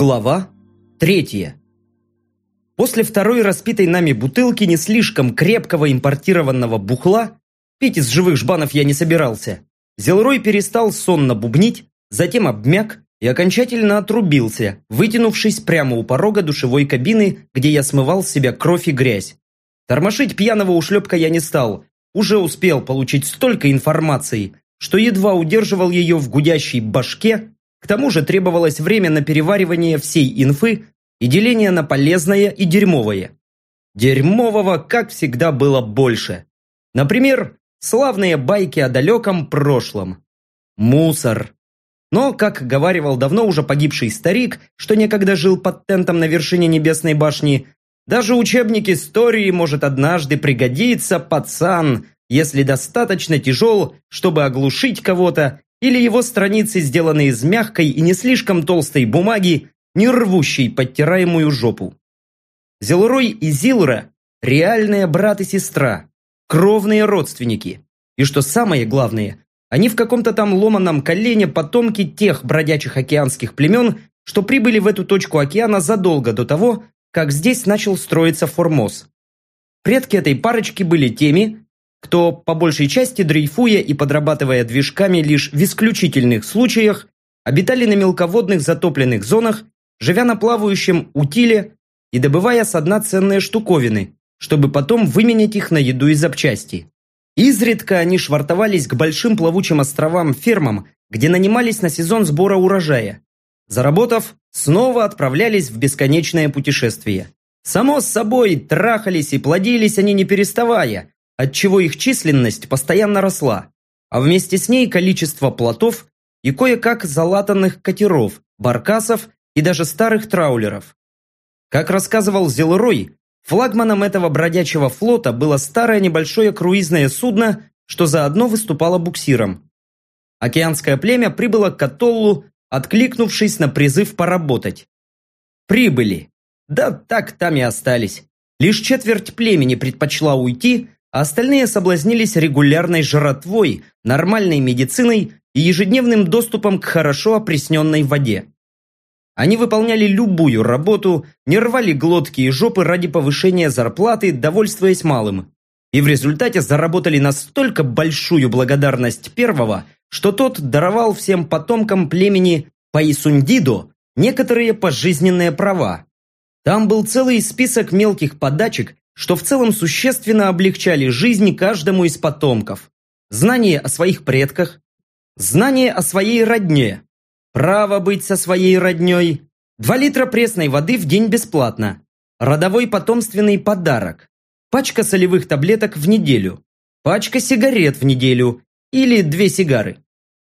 Глава третья. После второй распитой нами бутылки не слишком крепкого импортированного бухла, пить из живых жбанов я не собирался, Зелрой перестал сонно бубнить, затем обмяк и окончательно отрубился, вытянувшись прямо у порога душевой кабины, где я смывал с себя кровь и грязь. Тормошить пьяного ушлепка я не стал, уже успел получить столько информации, что едва удерживал ее в гудящей башке к тому же требовалось время на переваривание всей инфы и деление на полезное и дерьмовое. Дерьмового, как всегда, было больше. Например, славные байки о далеком прошлом. Мусор. Но, как говаривал давно уже погибший старик, что некогда жил под тентом на вершине небесной башни, даже учебник истории может однажды пригодиться, пацан, если достаточно тяжел, чтобы оглушить кого-то или его страницы сделаны из мягкой и не слишком толстой бумаги, не рвущей подтираемую жопу. Зелрой и Зилра – реальные брат и сестра, кровные родственники. И что самое главное, они в каком-то там ломаном колене потомки тех бродячих океанских племен, что прибыли в эту точку океана задолго до того, как здесь начал строиться Формоз. Предки этой парочки были теми, кто, по большей части дрейфуя и подрабатывая движками лишь в исключительных случаях, обитали на мелководных затопленных зонах, живя на плавающем утиле и добывая с дна ценные штуковины, чтобы потом выменять их на еду и запчасти. Изредка они швартовались к большим плавучим островам-фермам, где нанимались на сезон сбора урожая. Заработав, снова отправлялись в бесконечное путешествие. Само собой, трахались и плодились они не переставая, отчего их численность постоянно росла, а вместе с ней количество плотов и кое-как залатанных катеров, баркасов и даже старых траулеров. Как рассказывал Зелрой, флагманом этого бродячего флота было старое небольшое круизное судно, что заодно выступало буксиром. Океанское племя прибыло к Атоллу, откликнувшись на призыв поработать. Прибыли. Да так там и остались. Лишь четверть племени предпочла уйти, а остальные соблазнились регулярной жратвой, нормальной медициной и ежедневным доступом к хорошо опресненной воде. Они выполняли любую работу, не рвали глотки и жопы ради повышения зарплаты, довольствуясь малым. И в результате заработали настолько большую благодарность первого, что тот даровал всем потомкам племени Паисундидо некоторые пожизненные права. Там был целый список мелких подачек, что в целом существенно облегчали жизнь каждому из потомков. Знание о своих предках, знание о своей родне, право быть со своей родней, 2 литра пресной воды в день бесплатно, родовой потомственный подарок, пачка солевых таблеток в неделю, пачка сигарет в неделю или две сигары,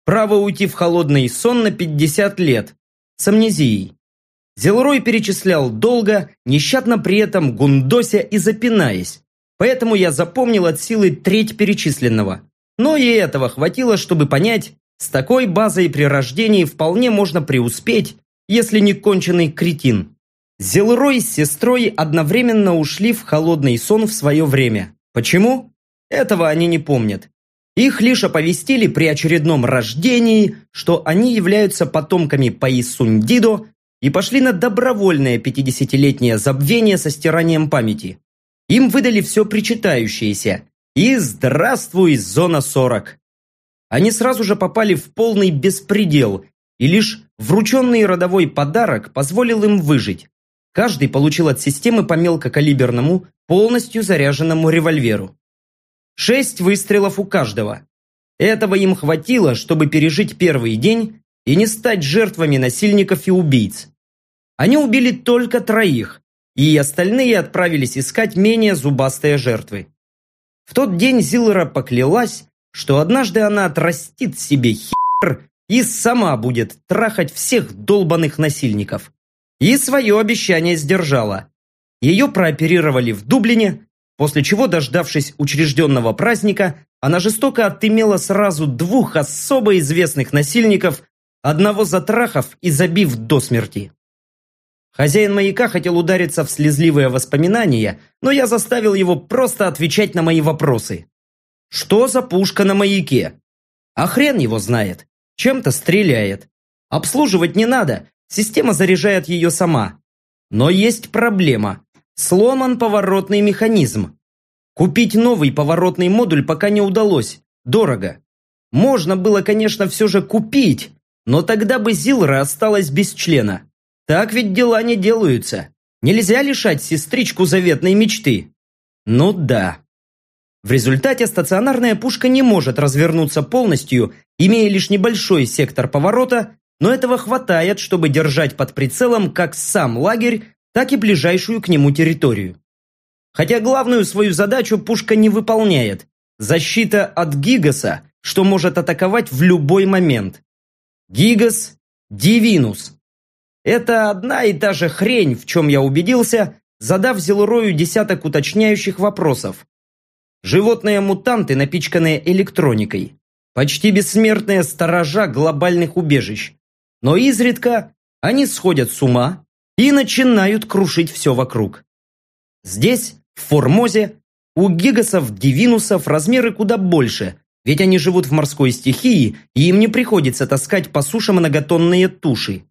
право уйти в холодный сон на 50 лет с амнезией, Зелрой перечислял долго, нещадно при этом гундося и запинаясь. Поэтому я запомнил от силы треть перечисленного. Но и этого хватило, чтобы понять, с такой базой при рождении вполне можно преуспеть, если не конченый кретин. Зелрой с сестрой одновременно ушли в холодный сон в свое время. Почему? Этого они не помнят. Их лишь оповестили при очередном рождении, что они являются потомками Паисундидо, и пошли на добровольное 50-летнее забвение со стиранием памяти. Им выдали все причитающееся. И здравствуй, зона 40. Они сразу же попали в полный беспредел, и лишь врученный родовой подарок позволил им выжить. Каждый получил от системы по мелкокалиберному, полностью заряженному револьверу. Шесть выстрелов у каждого. Этого им хватило, чтобы пережить первый день и не стать жертвами насильников и убийц. Они убили только троих, и остальные отправились искать менее зубастые жертвы. В тот день Зилера поклялась, что однажды она отрастит себе хер и сама будет трахать всех долбанных насильников. И свое обещание сдержала. Ее прооперировали в Дублине, после чего, дождавшись учрежденного праздника, она жестоко отымела сразу двух особо известных насильников одного затрахав и забив до смерти. Хозяин маяка хотел удариться в слезливые воспоминания, но я заставил его просто отвечать на мои вопросы. Что за пушка на маяке? А хрен его знает. Чем-то стреляет. Обслуживать не надо, система заряжает ее сама. Но есть проблема. Сломан поворотный механизм. Купить новый поворотный модуль пока не удалось. Дорого. Можно было, конечно, все же купить, но тогда бы Зилра осталась без члена. Так ведь дела не делаются. Нельзя лишать сестричку заветной мечты. Ну да. В результате стационарная пушка не может развернуться полностью, имея лишь небольшой сектор поворота, но этого хватает, чтобы держать под прицелом как сам лагерь, так и ближайшую к нему территорию. Хотя главную свою задачу пушка не выполняет – защита от Гигаса, что может атаковать в любой момент. Гигас – Дивинус. Это одна и та же хрень, в чем я убедился, задав Зелурою десяток уточняющих вопросов. Животные-мутанты, напичканные электроникой. Почти бессмертные сторожа глобальных убежищ. Но изредка они сходят с ума и начинают крушить все вокруг. Здесь, в Формозе, у гигасов-дивинусов размеры куда больше, ведь они живут в морской стихии, и им не приходится таскать по суше многотонные туши.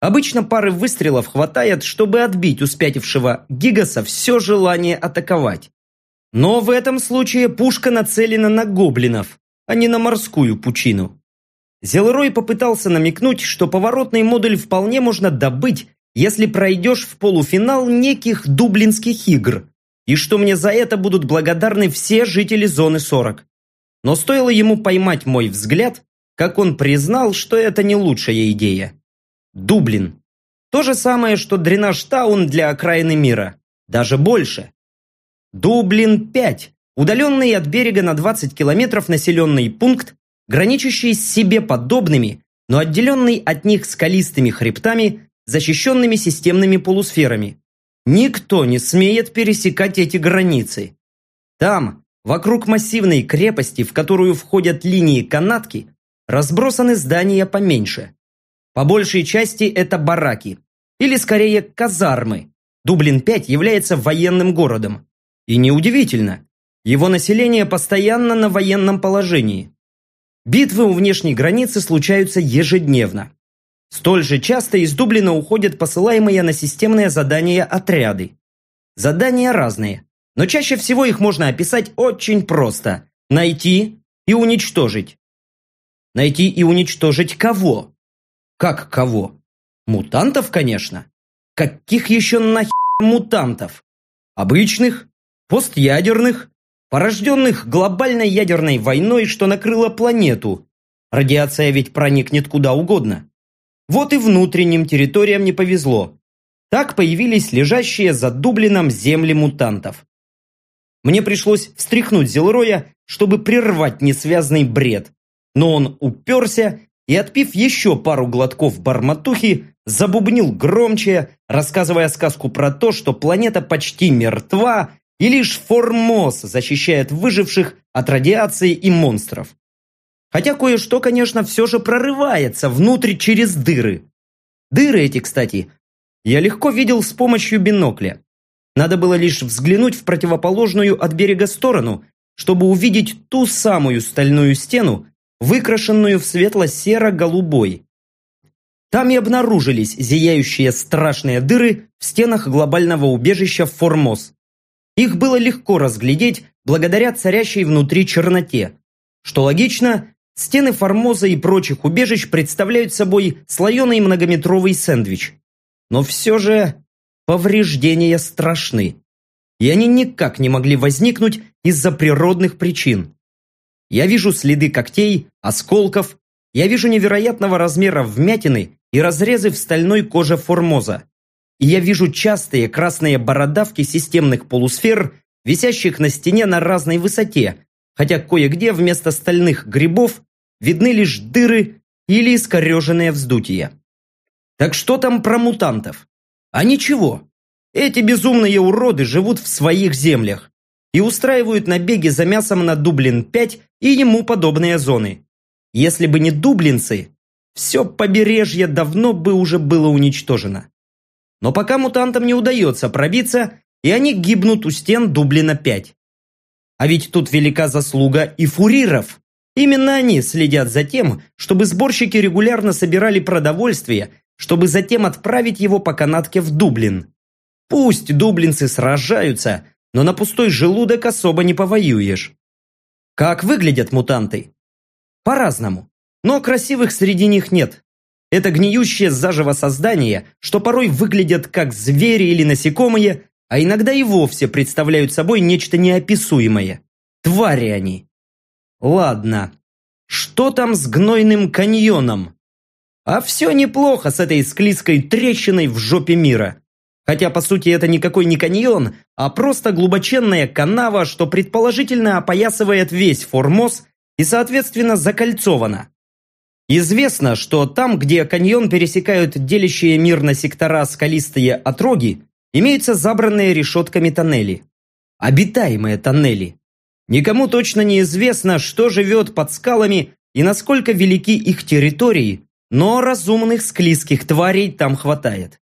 Обычно пары выстрелов хватает, чтобы отбить у спятившего гигаса все желание атаковать. Но в этом случае пушка нацелена на гоблинов, а не на морскую пучину. Зелрой попытался намекнуть, что поворотный модуль вполне можно добыть, если пройдешь в полуфинал неких дублинских игр, и что мне за это будут благодарны все жители зоны 40. Но стоило ему поймать мой взгляд, как он признал, что это не лучшая идея. Дублин. То же самое, что дренаж-таун для окраины мира. Даже больше. Дублин-5. Удаленный от берега на 20 километров населенный пункт, граничащий с себе подобными, но отделенный от них скалистыми хребтами, защищенными системными полусферами. Никто не смеет пересекать эти границы. Там, вокруг массивной крепости, в которую входят линии канатки, разбросаны здания поменьше. По большей части это бараки, или скорее казармы. Дублин-5 является военным городом. И неудивительно, его население постоянно на военном положении. Битвы у внешней границы случаются ежедневно. Столь же часто из Дублина уходят посылаемые на системные задания отряды. Задания разные, но чаще всего их можно описать очень просто – найти и уничтожить. Найти и уничтожить кого? Как кого? Мутантов, конечно. Каких еще нахер мутантов? Обычных? Постядерных? порожденных глобальной ядерной войной, что накрыла планету. Радиация ведь проникнет куда угодно. Вот и внутренним территориям не повезло. Так появились лежащие за Дублином земли мутантов. Мне пришлось встряхнуть Зелроя, чтобы прервать несвязный бред. Но он уперся и, отпив еще пару глотков барматухи, забубнил громче, рассказывая сказку про то, что планета почти мертва, и лишь Формоз защищает выживших от радиации и монстров. Хотя кое-что, конечно, все же прорывается внутрь через дыры. Дыры эти, кстати, я легко видел с помощью бинокля. Надо было лишь взглянуть в противоположную от берега сторону, чтобы увидеть ту самую стальную стену, выкрашенную в светло-серо-голубой. Там и обнаружились зияющие страшные дыры в стенах глобального убежища Формоз. Их было легко разглядеть благодаря царящей внутри черноте. Что логично, стены Формоза и прочих убежищ представляют собой слоеный многометровый сэндвич. Но все же повреждения страшны. И они никак не могли возникнуть из-за природных причин. Я вижу следы когтей, осколков, я вижу невероятного размера вмятины и разрезы в стальной коже Формоза и я вижу частые красные бородавки системных полусфер, висящих на стене на разной высоте, хотя кое-где вместо стальных грибов видны лишь дыры или искореженные вздутия. Так что там про мутантов? А ничего. Эти безумные уроды живут в своих землях и устраивают набеги за мясом на Дублин-5 и ему подобные зоны. Если бы не дублинцы, все побережье давно бы уже было уничтожено. Но пока мутантам не удается пробиться, и они гибнут у стен Дублина-5. А ведь тут велика заслуга и фуриров. Именно они следят за тем, чтобы сборщики регулярно собирали продовольствие, чтобы затем отправить его по канатке в Дублин. Пусть дублинцы сражаются, но на пустой желудок особо не повоюешь. Как выглядят мутанты? По-разному. Но красивых среди них нет. Это гниющее заживо создание, что порой выглядят как звери или насекомые, а иногда и вовсе представляют собой нечто неописуемое. Твари они. Ладно. Что там с гнойным каньоном? А все неплохо с этой склизкой трещиной в жопе мира. Хотя, по сути, это никакой не каньон, а просто глубоченная канава, что предположительно опоясывает весь Формоз и, соответственно, закольцована. Известно, что там, где каньон пересекают делящие мир на сектора скалистые отроги, имеются забранные решетками тоннели. Обитаемые тоннели. Никому точно не известно, что живет под скалами и насколько велики их территории, но разумных склизких тварей там хватает.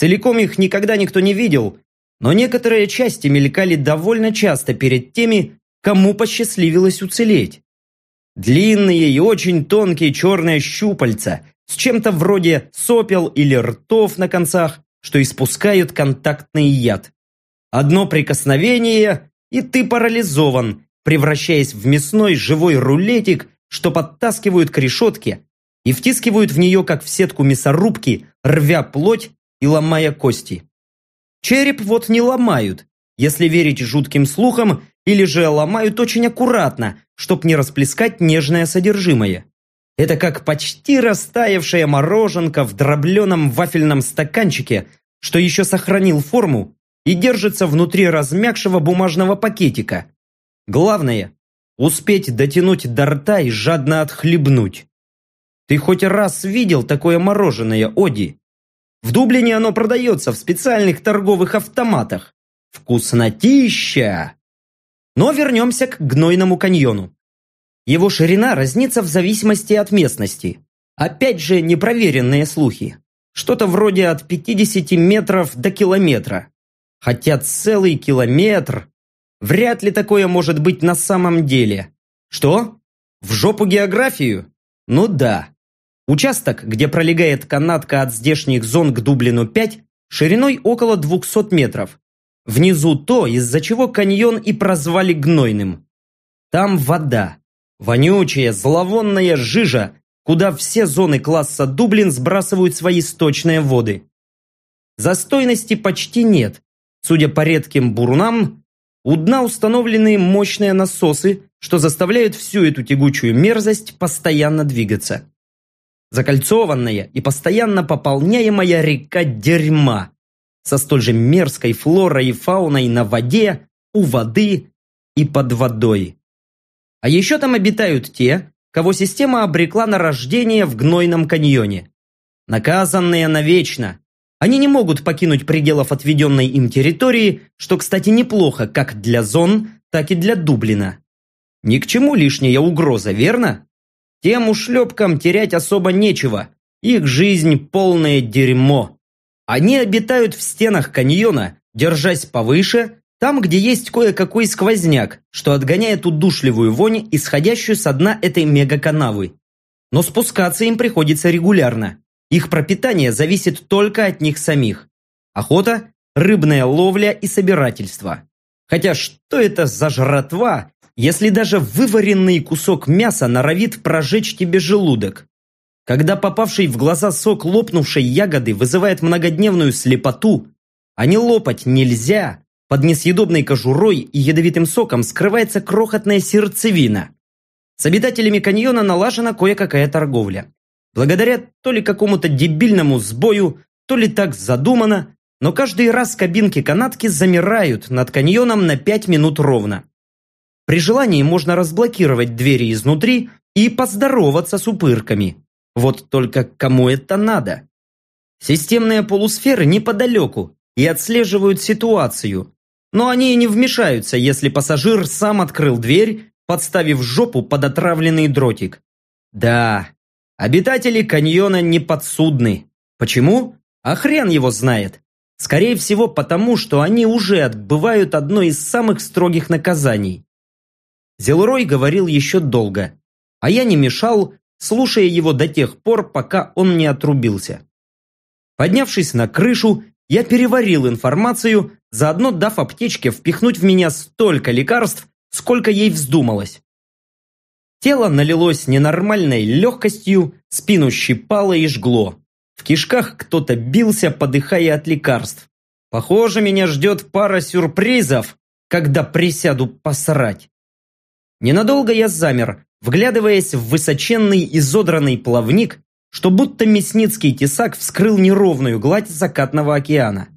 Целиком их никогда никто не видел, но некоторые части мелькали довольно часто перед теми, кому посчастливилось уцелеть. Длинные и очень тонкие черные щупальца с чем-то вроде сопел или ртов на концах, что испускают контактный яд. Одно прикосновение, и ты парализован, превращаясь в мясной живой рулетик, что подтаскивают к решетке и втискивают в нее, как в сетку мясорубки, рвя плоть и ломая кости. Череп вот не ломают, если верить жутким слухам, или же ломают очень аккуратно, чтоб не расплескать нежное содержимое. Это как почти растаявшая мороженка в дробленом вафельном стаканчике, что еще сохранил форму и держится внутри размягшего бумажного пакетика. Главное – успеть дотянуть до рта и жадно отхлебнуть. Ты хоть раз видел такое мороженое, Оди? В Дублине оно продается в специальных торговых автоматах. Вкуснотища! Но вернемся к Гнойному каньону. Его ширина разнится в зависимости от местности. Опять же, непроверенные слухи. Что-то вроде от 50 метров до километра. Хотя целый километр... Вряд ли такое может быть на самом деле. Что? В жопу географию? Ну да. Участок, где пролегает канатка от здешних зон к Дублину 5, шириной около 200 метров. Внизу то, из-за чего каньон и прозвали гнойным. Там вода. Вонючая, зловонная жижа, куда все зоны класса Дублин сбрасывают свои сточные воды. Застойности почти нет. Судя по редким бурунам, у дна установлены мощные насосы, что заставляют всю эту тягучую мерзость постоянно двигаться. Закольцованная и постоянно пополняемая река дерьма, со столь же мерзкой флорой и фауной на воде, у воды и под водой. А еще там обитают те, кого система обрекла на рождение в гнойном каньоне. Наказанные навечно. Они не могут покинуть пределов отведенной им территории, что, кстати, неплохо как для зон, так и для Дублина. Ни к чему лишняя угроза, верно? Тем ушлепкам терять особо нечего. Их жизнь полное дерьмо. Они обитают в стенах каньона, держась повыше, там, где есть кое-какой сквозняк, что отгоняет удушливую вонь, исходящую со дна этой мегаканавы. Но спускаться им приходится регулярно. Их пропитание зависит только от них самих. Охота, рыбная ловля и собирательство. Хотя что это за жратва, если даже вываренный кусок мяса норовит прожечь тебе желудок? Когда попавший в глаза сок лопнувшей ягоды вызывает многодневную слепоту, а не лопать нельзя, под несъедобной кожурой и ядовитым соком скрывается крохотная сердцевина. С обитателями каньона налажена кое-какая торговля. Благодаря то ли какому-то дебильному сбою, то ли так задумано, но каждый раз кабинки канатки замирают над каньоном на 5 минут ровно. При желании можно разблокировать двери изнутри и поздороваться с упырками. Вот только кому это надо? Системные полусферы неподалеку и отслеживают ситуацию. Но они и не вмешаются, если пассажир сам открыл дверь, подставив жопу под отравленный дротик. Да, обитатели каньона не подсудны. Почему? А хрен его знает. Скорее всего потому, что они уже отбывают одно из самых строгих наказаний. Зелрой говорил еще долго, а я не мешал, слушая его до тех пор, пока он не отрубился. Поднявшись на крышу, я переварил информацию, заодно дав аптечке впихнуть в меня столько лекарств, сколько ей вздумалось. Тело налилось ненормальной легкостью, спину щипало и жгло. В кишках кто-то бился, подыхая от лекарств. Похоже, меня ждет пара сюрпризов, когда присяду посрать. Ненадолго я замер, вглядываясь в высоченный изодранный плавник, что будто мясницкий тесак вскрыл неровную гладь закатного океана.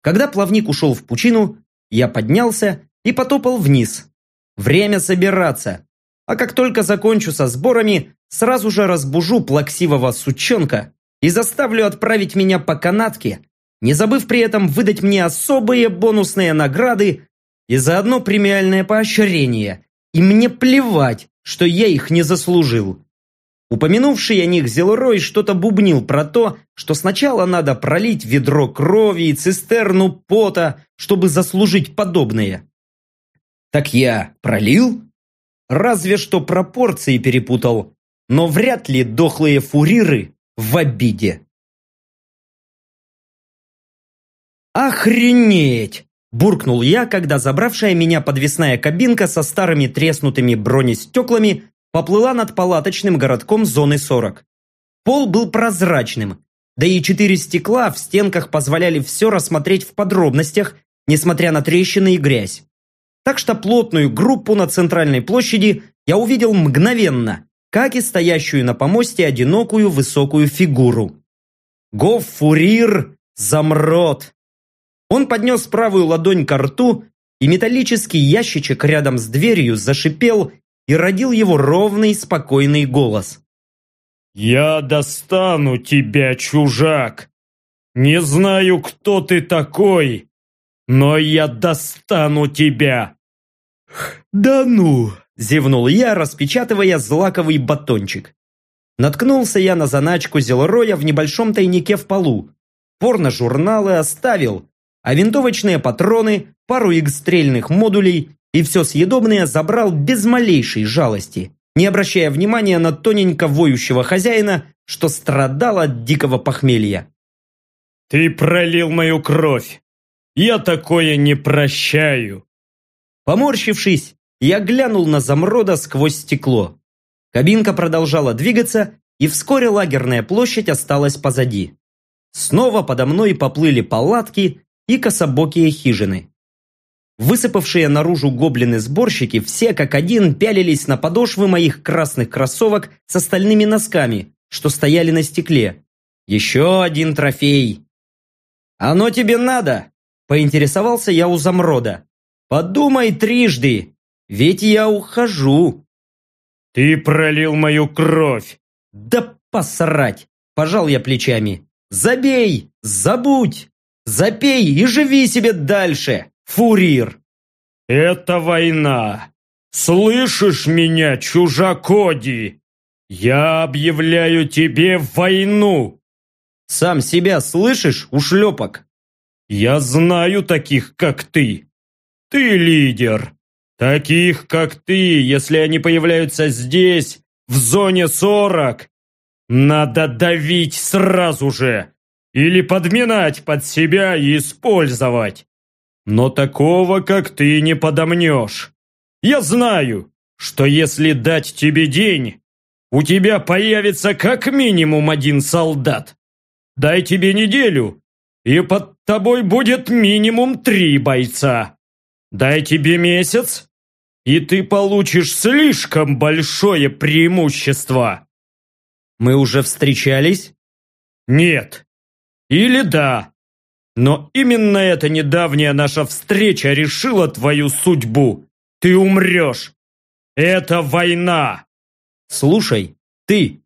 Когда плавник ушел в пучину, я поднялся и потопал вниз. Время собираться. А как только закончу со сборами, сразу же разбужу плаксивого сучонка и заставлю отправить меня по канатке, не забыв при этом выдать мне особые бонусные награды и заодно премиальное поощрение. И мне плевать, что я их не заслужил. Упомянувший о них Зелрой что-то бубнил про то, что сначала надо пролить ведро крови и цистерну пота, чтобы заслужить подобное. Так я пролил? Разве что пропорции перепутал, но вряд ли дохлые фуриры в обиде. «Охренеть!» – буркнул я, когда забравшая меня подвесная кабинка со старыми треснутыми бронестеклами поплыла над палаточным городком зоны 40. Пол был прозрачным, да и четыре стекла в стенках позволяли все рассмотреть в подробностях, несмотря на трещины и грязь. Так что плотную группу на центральной площади я увидел мгновенно, как и стоящую на помосте одинокую высокую фигуру. Гофурир замрот. Он поднес правую ладонь к рту, и металлический ящичек рядом с дверью зашипел и родил его ровный, спокойный голос. «Я достану тебя, чужак! Не знаю, кто ты такой, но я достану тебя!» «Да ну!» – зевнул я, распечатывая злаковый батончик. Наткнулся я на заначку Зелроя в небольшом тайнике в полу. Порно-журналы оставил, а винтовочные патроны, пару игстрельных модулей и все съедобное забрал без малейшей жалости, не обращая внимания на тоненько воющего хозяина, что страдал от дикого похмелья. «Ты пролил мою кровь! Я такое не прощаю!» Поморщившись, я глянул на замрода сквозь стекло. Кабинка продолжала двигаться, и вскоре лагерная площадь осталась позади. Снова подо мной поплыли палатки и кособокие хижины. Высыпавшие наружу гоблины-сборщики все как один пялились на подошвы моих красных кроссовок с остальными носками, что стояли на стекле. Еще один трофей. «Оно тебе надо?» – поинтересовался я у замрода. «Подумай трижды, ведь я ухожу». «Ты пролил мою кровь!» «Да посрать!» – пожал я плечами. «Забей! Забудь! Запей и живи себе дальше!» Фурир!» «Это война! Слышишь меня, чужакоди? Я объявляю тебе войну!» «Сам себя слышишь, ушлепок?» «Я знаю таких, как ты. Ты лидер. Таких, как ты, если они появляются здесь, в зоне 40, надо давить сразу же или подминать под себя и использовать. Но такого, как ты, не подомнешь. Я знаю, что если дать тебе день, у тебя появится как минимум один солдат. Дай тебе неделю, и под тобой будет минимум три бойца. Дай тебе месяц, и ты получишь слишком большое преимущество. Мы уже встречались? Нет. Или да. Но именно эта недавняя наша встреча решила твою судьбу. Ты умрешь. Это война. Слушай, ты,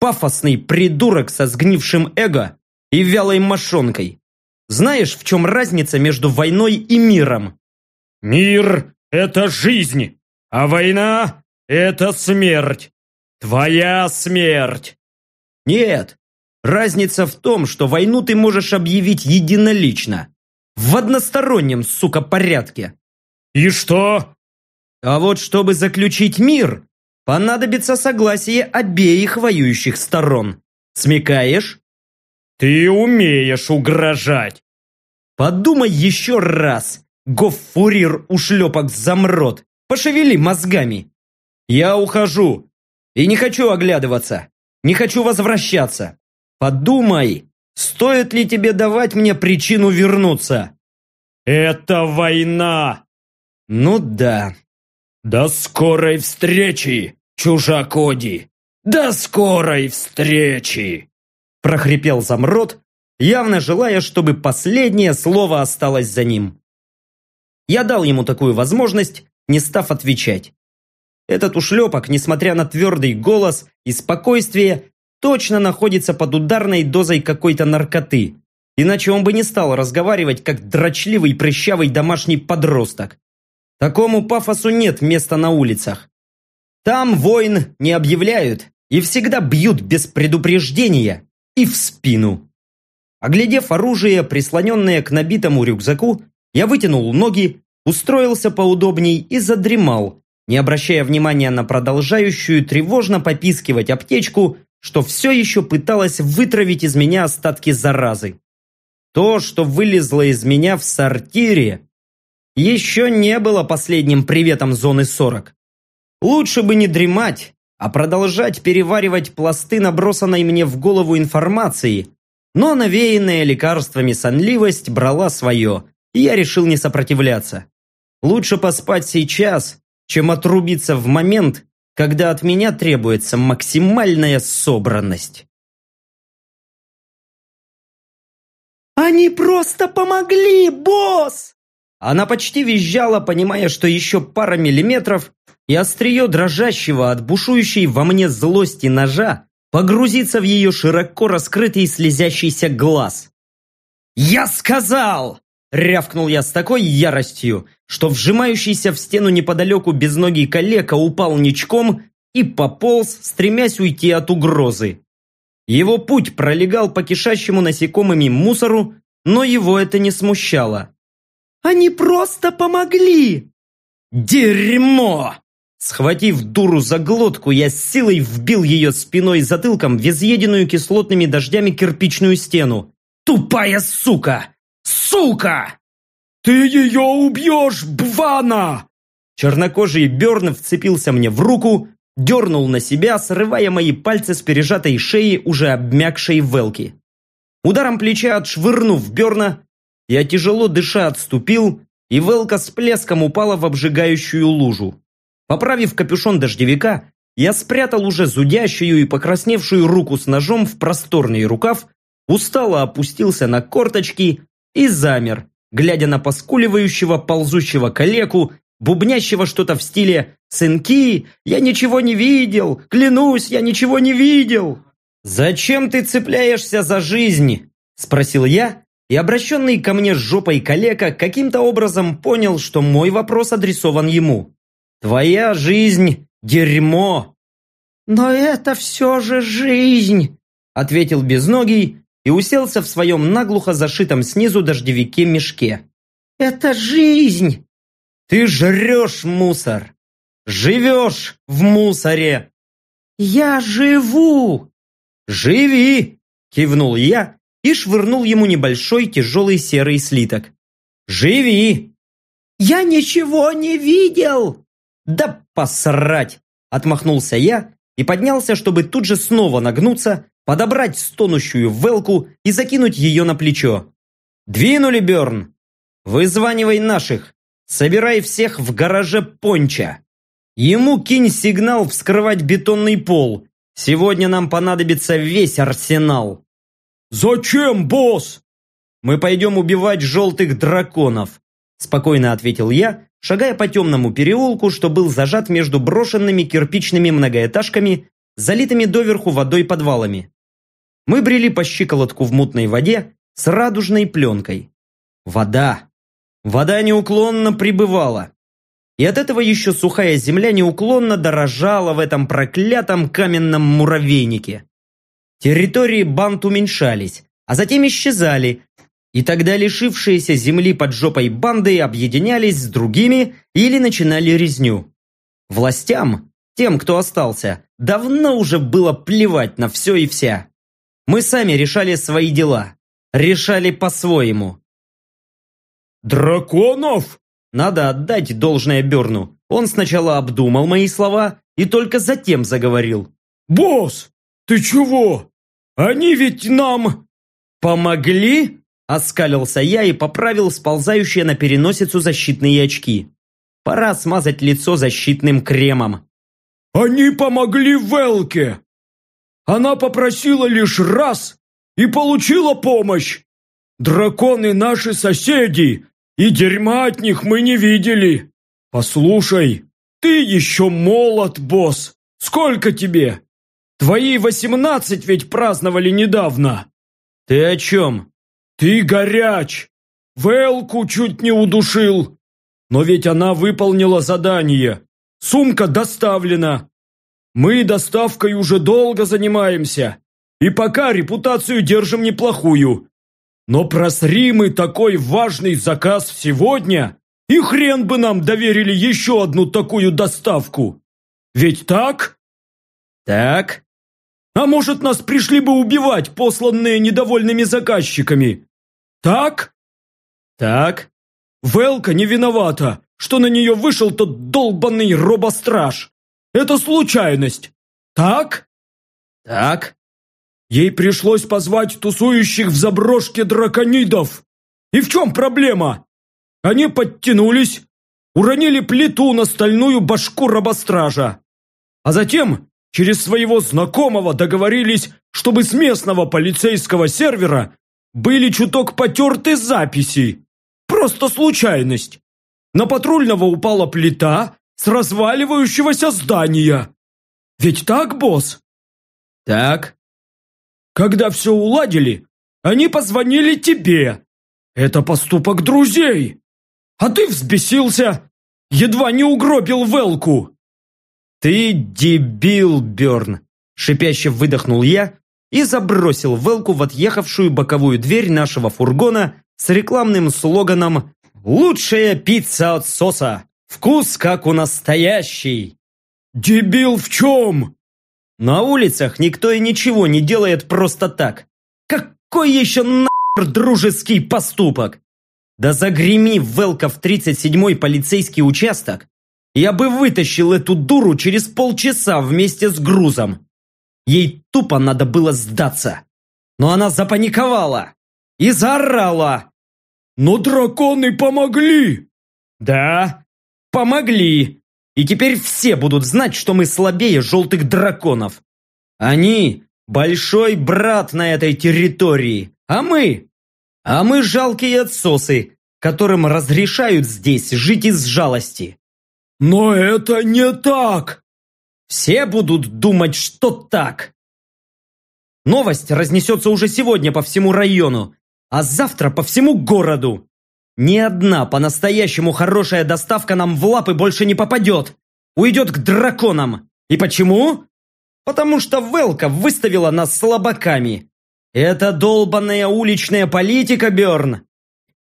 пафосный придурок со сгнившим эго и вялой мошонкой. Знаешь, в чем разница между войной и миром? Мир – это жизнь, а война – это смерть. Твоя смерть. Нет, Разница в том, что войну ты можешь объявить единолично. В одностороннем, сука, порядке. И что? А вот чтобы заключить мир, понадобится согласие обеих воюющих сторон. Смекаешь? Ты умеешь угрожать. Подумай еще раз, гоффурир ушлепок замрот. Пошевели мозгами. Я ухожу. И не хочу оглядываться. Не хочу возвращаться. Подумай, стоит ли тебе давать мне причину вернуться? Это война. Ну да. До скорой встречи, чужак Оди. До скорой встречи. Прохрипел замрот, явно желая, чтобы последнее слово осталось за ним. Я дал ему такую возможность, не став отвечать. Этот ушлепок, несмотря на твердый голос и спокойствие, точно находится под ударной дозой какой-то наркоты. Иначе он бы не стал разговаривать, как дрочливый прыщавый домашний подросток. Такому пафосу нет места на улицах. Там войн не объявляют и всегда бьют без предупреждения и в спину. Оглядев оружие, прислоненное к набитому рюкзаку, я вытянул ноги, устроился поудобней и задремал, не обращая внимания на продолжающую тревожно попискивать аптечку, что все еще пыталась вытравить из меня остатки заразы. То, что вылезло из меня в сортире, еще не было последним приветом зоны 40. Лучше бы не дремать, а продолжать переваривать пласты набросанной мне в голову информации, но навеянная лекарствами сонливость брала свое, и я решил не сопротивляться. Лучше поспать сейчас, чем отрубиться в момент, когда от меня требуется максимальная собранность. «Они просто помогли, босс!» Она почти визжала, понимая, что еще пара миллиметров, и острие дрожащего от бушующей во мне злости ножа погрузится в ее широко раскрытый слезящийся глаз. «Я сказал!» Рявкнул я с такой яростью, что вжимающийся в стену неподалеку безногий калека упал ничком и пополз, стремясь уйти от угрозы. Его путь пролегал по кишащему насекомыми мусору, но его это не смущало. «Они просто помогли!» «Дерьмо!» Схватив дуру за глотку, я с силой вбил ее спиной и затылком в изъеденную кислотными дождями кирпичную стену. «Тупая сука! Сука! Ты ее убьешь, Бвана!» Чернокожий Берн вцепился мне в руку, дернул на себя, срывая мои пальцы с пережатой шеи уже обмякшей Велки. Ударом плеча отшвырнув Берна, я тяжело дыша отступил, и Велка с плеском упала в обжигающую лужу. Поправив капюшон дождевика, я спрятал уже зудящую и покрасневшую руку с ножом в просторный рукав, устало опустился на корточки и замер, глядя на поскуливающего ползущего калеку, бубнящего что-то в стиле «Сынки, я ничего не видел! Клянусь, я ничего не видел!» «Зачем ты цепляешься за жизнь?» – спросил я, и обращенный ко мне с жопой калека каким-то образом понял, что мой вопрос адресован ему. «Твоя жизнь – дерьмо!» «Но это все же жизнь!» – ответил безногий, и уселся в своем наглухо зашитом снизу дождевике мешке. «Это жизнь!» «Ты жрешь мусор! Живешь в мусоре!» «Я живу!» «Живи!» – кивнул я и швырнул ему небольшой тяжелый серый слиток. «Живи!» «Я ничего не видел!» «Да посрать!» – отмахнулся я и поднялся, чтобы тут же снова нагнуться, подобрать стонущую велку и закинуть ее на плечо. «Двинули, Берн! Вызванивай наших! Собирай всех в гараже Понча! Ему кинь сигнал вскрывать бетонный пол! Сегодня нам понадобится весь арсенал!» «Зачем, босс?» «Мы пойдем убивать желтых драконов», спокойно ответил я, шагая по темному переулку, что был зажат между брошенными кирпичными многоэтажками, залитыми доверху водой подвалами. Мы брели по щиколотку в мутной воде с радужной пленкой. Вода. Вода неуклонно прибывала. И от этого еще сухая земля неуклонно дорожала в этом проклятом каменном муравейнике. Территории банд уменьшались, а затем исчезали, и тогда лишившиеся земли под жопой банды объединялись с другими или начинали резню. Властям, тем, кто остался, давно уже было плевать на все и вся. Мы сами решали свои дела. Решали по-своему. «Драконов?» Надо отдать должное Берну. Он сначала обдумал мои слова и только затем заговорил. «Босс, ты чего? Они ведь нам...» «Помогли?» Оскалился я и поправил сползающие на переносицу защитные очки. Пора смазать лицо защитным кремом. «Они помогли Велке! Она попросила лишь раз и получила помощь! Драконы наши соседи, и дерьма от них мы не видели! Послушай, ты еще молод, босс! Сколько тебе? Твои восемнадцать ведь праздновали недавно!» «Ты о чем?» «Ты горяч! Велку чуть не удушил! Но ведь она выполнила задание. Сумка доставлена. Мы доставкой уже долго занимаемся. И пока репутацию держим неплохую. Но просри мы такой важный заказ сегодня, и хрен бы нам доверили еще одну такую доставку. Ведь так? Так. А может, нас пришли бы убивать, посланные недовольными заказчиками? Так? Так. Велка не виновата, что на нее вышел тот долбанный робостраж. Это случайность. Так? Так. Ей пришлось позвать тусующих в заброшке драконидов. И в чем проблема? Они подтянулись, уронили плиту на стальную башку робостража. А затем через своего знакомого договорились, чтобы с местного полицейского сервера были чуток потерты записи. Просто случайность. На патрульного упала плита с разваливающегося здания. Ведь так, босс? Так. Когда все уладили, они позвонили тебе. Это поступок друзей. А ты взбесился, едва не угробил Велку. «Ты дебил, Берн!» Шипяще выдохнул я и забросил Велку в отъехавшую боковую дверь нашего фургона с рекламным слоганом «Лучшая пицца от соса! Вкус как у настоящий!» «Дебил в чем?» На улицах никто и ничего не делает просто так. Какой еще нахер дружеский поступок? Да загреми в 37-й полицейский участок, я бы вытащил эту дуру через полчаса вместе с грузом. Ей тупо надо было сдаться. Но она запаниковала и заорала. «Но драконы помогли!» «Да, помогли. И теперь все будут знать, что мы слабее желтых драконов. Они – большой брат на этой территории, а мы? А мы жалкие отсосы, которым разрешают здесь жить из жалости. «Но это не так!» «Все будут думать, что так!» Новость разнесется уже сегодня по всему району, а завтра по всему городу. Ни одна по-настоящему хорошая доставка нам в лапы больше не попадет. Уйдет к драконам. И почему? Потому что Велка выставила нас слабаками. Это долбанная уличная политика, Берн.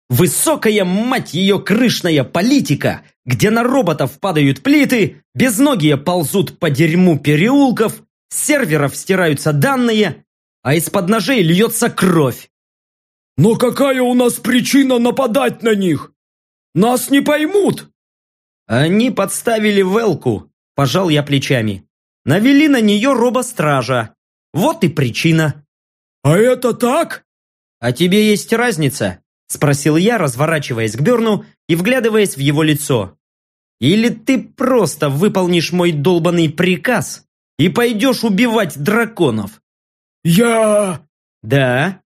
Высокая, мать ее, крышная политика, где на роботов падают плиты, безногие ползут по дерьму переулков, с серверов стираются данные, а из-под ножей льется кровь. «Но какая у нас причина нападать на них? Нас не поймут!» «Они подставили Велку», – пожал я плечами. «Навели на нее робостража. Вот и причина». «А это так?» «А тебе есть разница?» Спросил я, разворачиваясь к Берну и вглядываясь в его лицо. «Или ты просто выполнишь мой долбанный приказ и пойдешь убивать драконов?» «Я...» «Да?»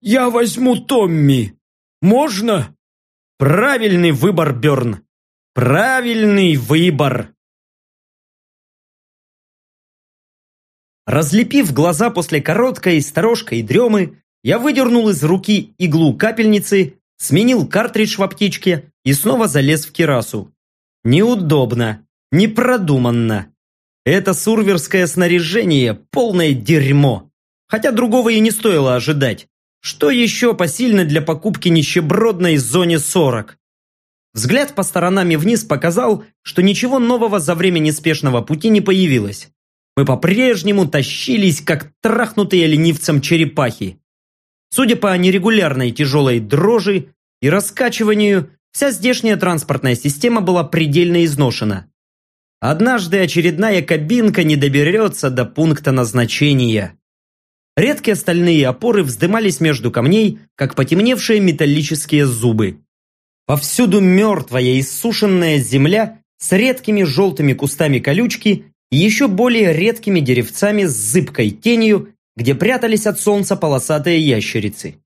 «Я возьму Томми. Можно?» «Правильный выбор, Берн. Правильный выбор!» Разлепив глаза после короткой сторожкой дремы, я выдернул из руки иглу капельницы, сменил картридж в аптечке и снова залез в керасу. Неудобно, непродуманно. Это сурверское снаряжение – полное дерьмо. Хотя другого и не стоило ожидать. Что еще посильно для покупки нищебродной зоне 40? Взгляд по сторонам и вниз показал, что ничего нового за время неспешного пути не появилось. мы по-прежнему тащились, как трахнутые ленивцем черепахи. Судя по нерегулярной тяжелой дрожи и раскачиванию, вся здешняя транспортная система была предельно изношена. Однажды очередная кабинка не доберется до пункта назначения. Редкие стальные опоры вздымались между камней, как потемневшие металлические зубы. Повсюду мертвая иссушенная земля с редкими желтыми кустами колючки и еще более редкими деревцами с зыбкой тенью, где прятались от солнца полосатые ящерицы.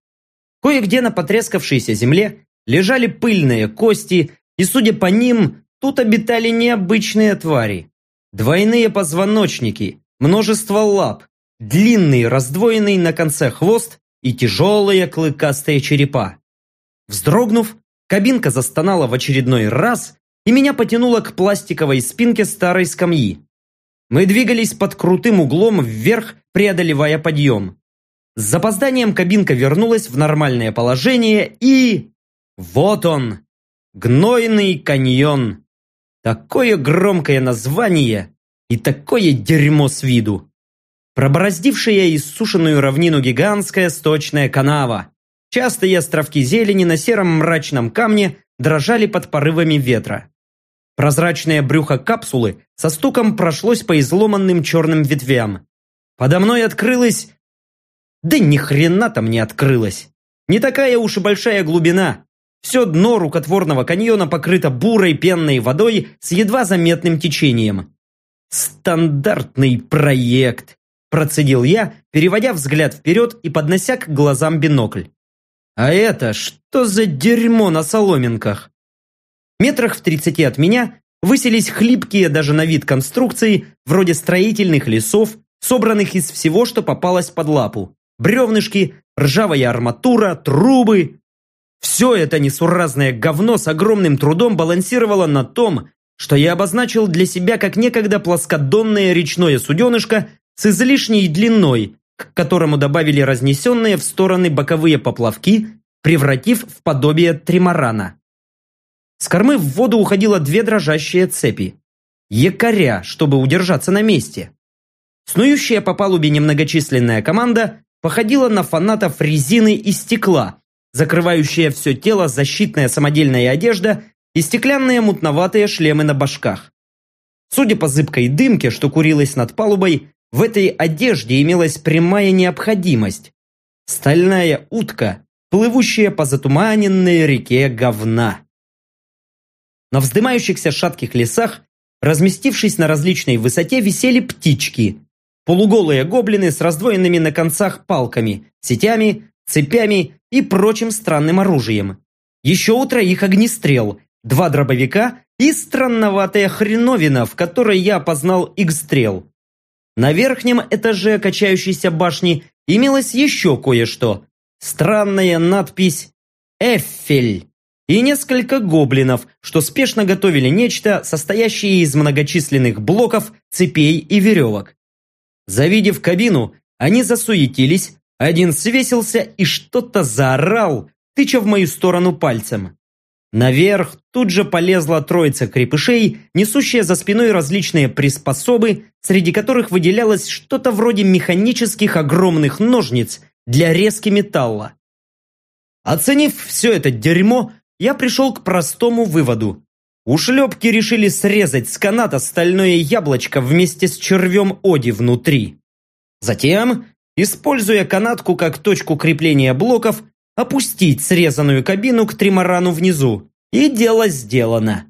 Кое-где на потрескавшейся земле лежали пыльные кости, и, судя по ним, тут обитали необычные твари. Двойные позвоночники, множество лап, длинный раздвоенный на конце хвост и тяжелые клыкастые черепа. Вздрогнув, кабинка застонала в очередной раз, и меня потянуло к пластиковой спинке старой скамьи. Мы двигались под крутым углом вверх, преодолевая подъем. С запозданием кабинка вернулась в нормальное положение и... Вот он! Гнойный каньон! Такое громкое название и такое дерьмо с виду! Пробороздившая иссушенную равнину гигантская сточная канава. Частые островки зелени на сером мрачном камне дрожали под порывами ветра. Прозрачное брюхо капсулы со стуком прошлось по изломанным черным ветвям. Подо мной открылась... Да ни хрена там не открылась. Не такая уж и большая глубина. Все дно рукотворного каньона покрыто бурой пенной водой с едва заметным течением. Стандартный проект. Процедил я, переводя взгляд вперед и поднося к глазам бинокль. А это что за дерьмо на соломинках? Метрах в тридцати от меня высились хлипкие даже на вид конструкции, вроде строительных лесов, собранных из всего, что попалось под лапу. Бревнышки, ржавая арматура, трубы. Все это несуразное говно с огромным трудом балансировало на том, что я обозначил для себя как некогда плоскодонное речное суденышко с излишней длиной, к которому добавили разнесенные в стороны боковые поплавки, превратив в подобие тримарана. С кормы в воду уходило две дрожащие цепи. Якоря, чтобы удержаться на месте. Снующая по палубе немногочисленная команда походила на фанатов резины и стекла, закрывающая все тело защитная самодельная одежда и стеклянные мутноватые шлемы на башках. Судя по зыбкой дымке, что курилась над палубой, в этой одежде имелась прямая необходимость. Стальная утка, плывущая по затуманенной реке говна. На вздымающихся шатких лесах, разместившись на различной высоте, висели птички. Полуголые гоблины с раздвоенными на концах палками, сетями, цепями и прочим странным оружием. Еще у троих огнестрел, два дробовика и странноватая хреновина, в которой я опознал игстрел. На верхнем этаже качающейся башни имелось еще кое-что. Странная надпись «Эффель» и несколько гоблинов, что спешно готовили нечто, состоящее из многочисленных блоков, цепей и веревок. Завидев кабину, они засуетились, один свесился и что-то заорал, тыча в мою сторону пальцем. Наверх тут же полезла троица крепышей, несущая за спиной различные приспособы, среди которых выделялось что-то вроде механических огромных ножниц для резки металла. Оценив все это дерьмо, я пришел к простому выводу. Ушлепки решили срезать с каната стальное яблочко вместе с червем Оди внутри. Затем, используя канатку как точку крепления блоков, опустить срезанную кабину к тримарану внизу. И дело сделано.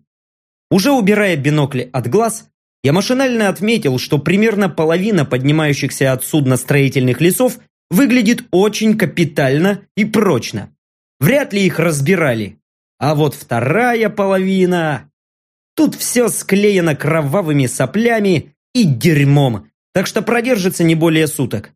Уже убирая бинокли от глаз, я машинально отметил, что примерно половина поднимающихся от судна строительных лесов выглядит очень капитально и прочно. Вряд ли их разбирали. А вот вторая половина... Тут все склеено кровавыми соплями и дерьмом, так что продержится не более суток.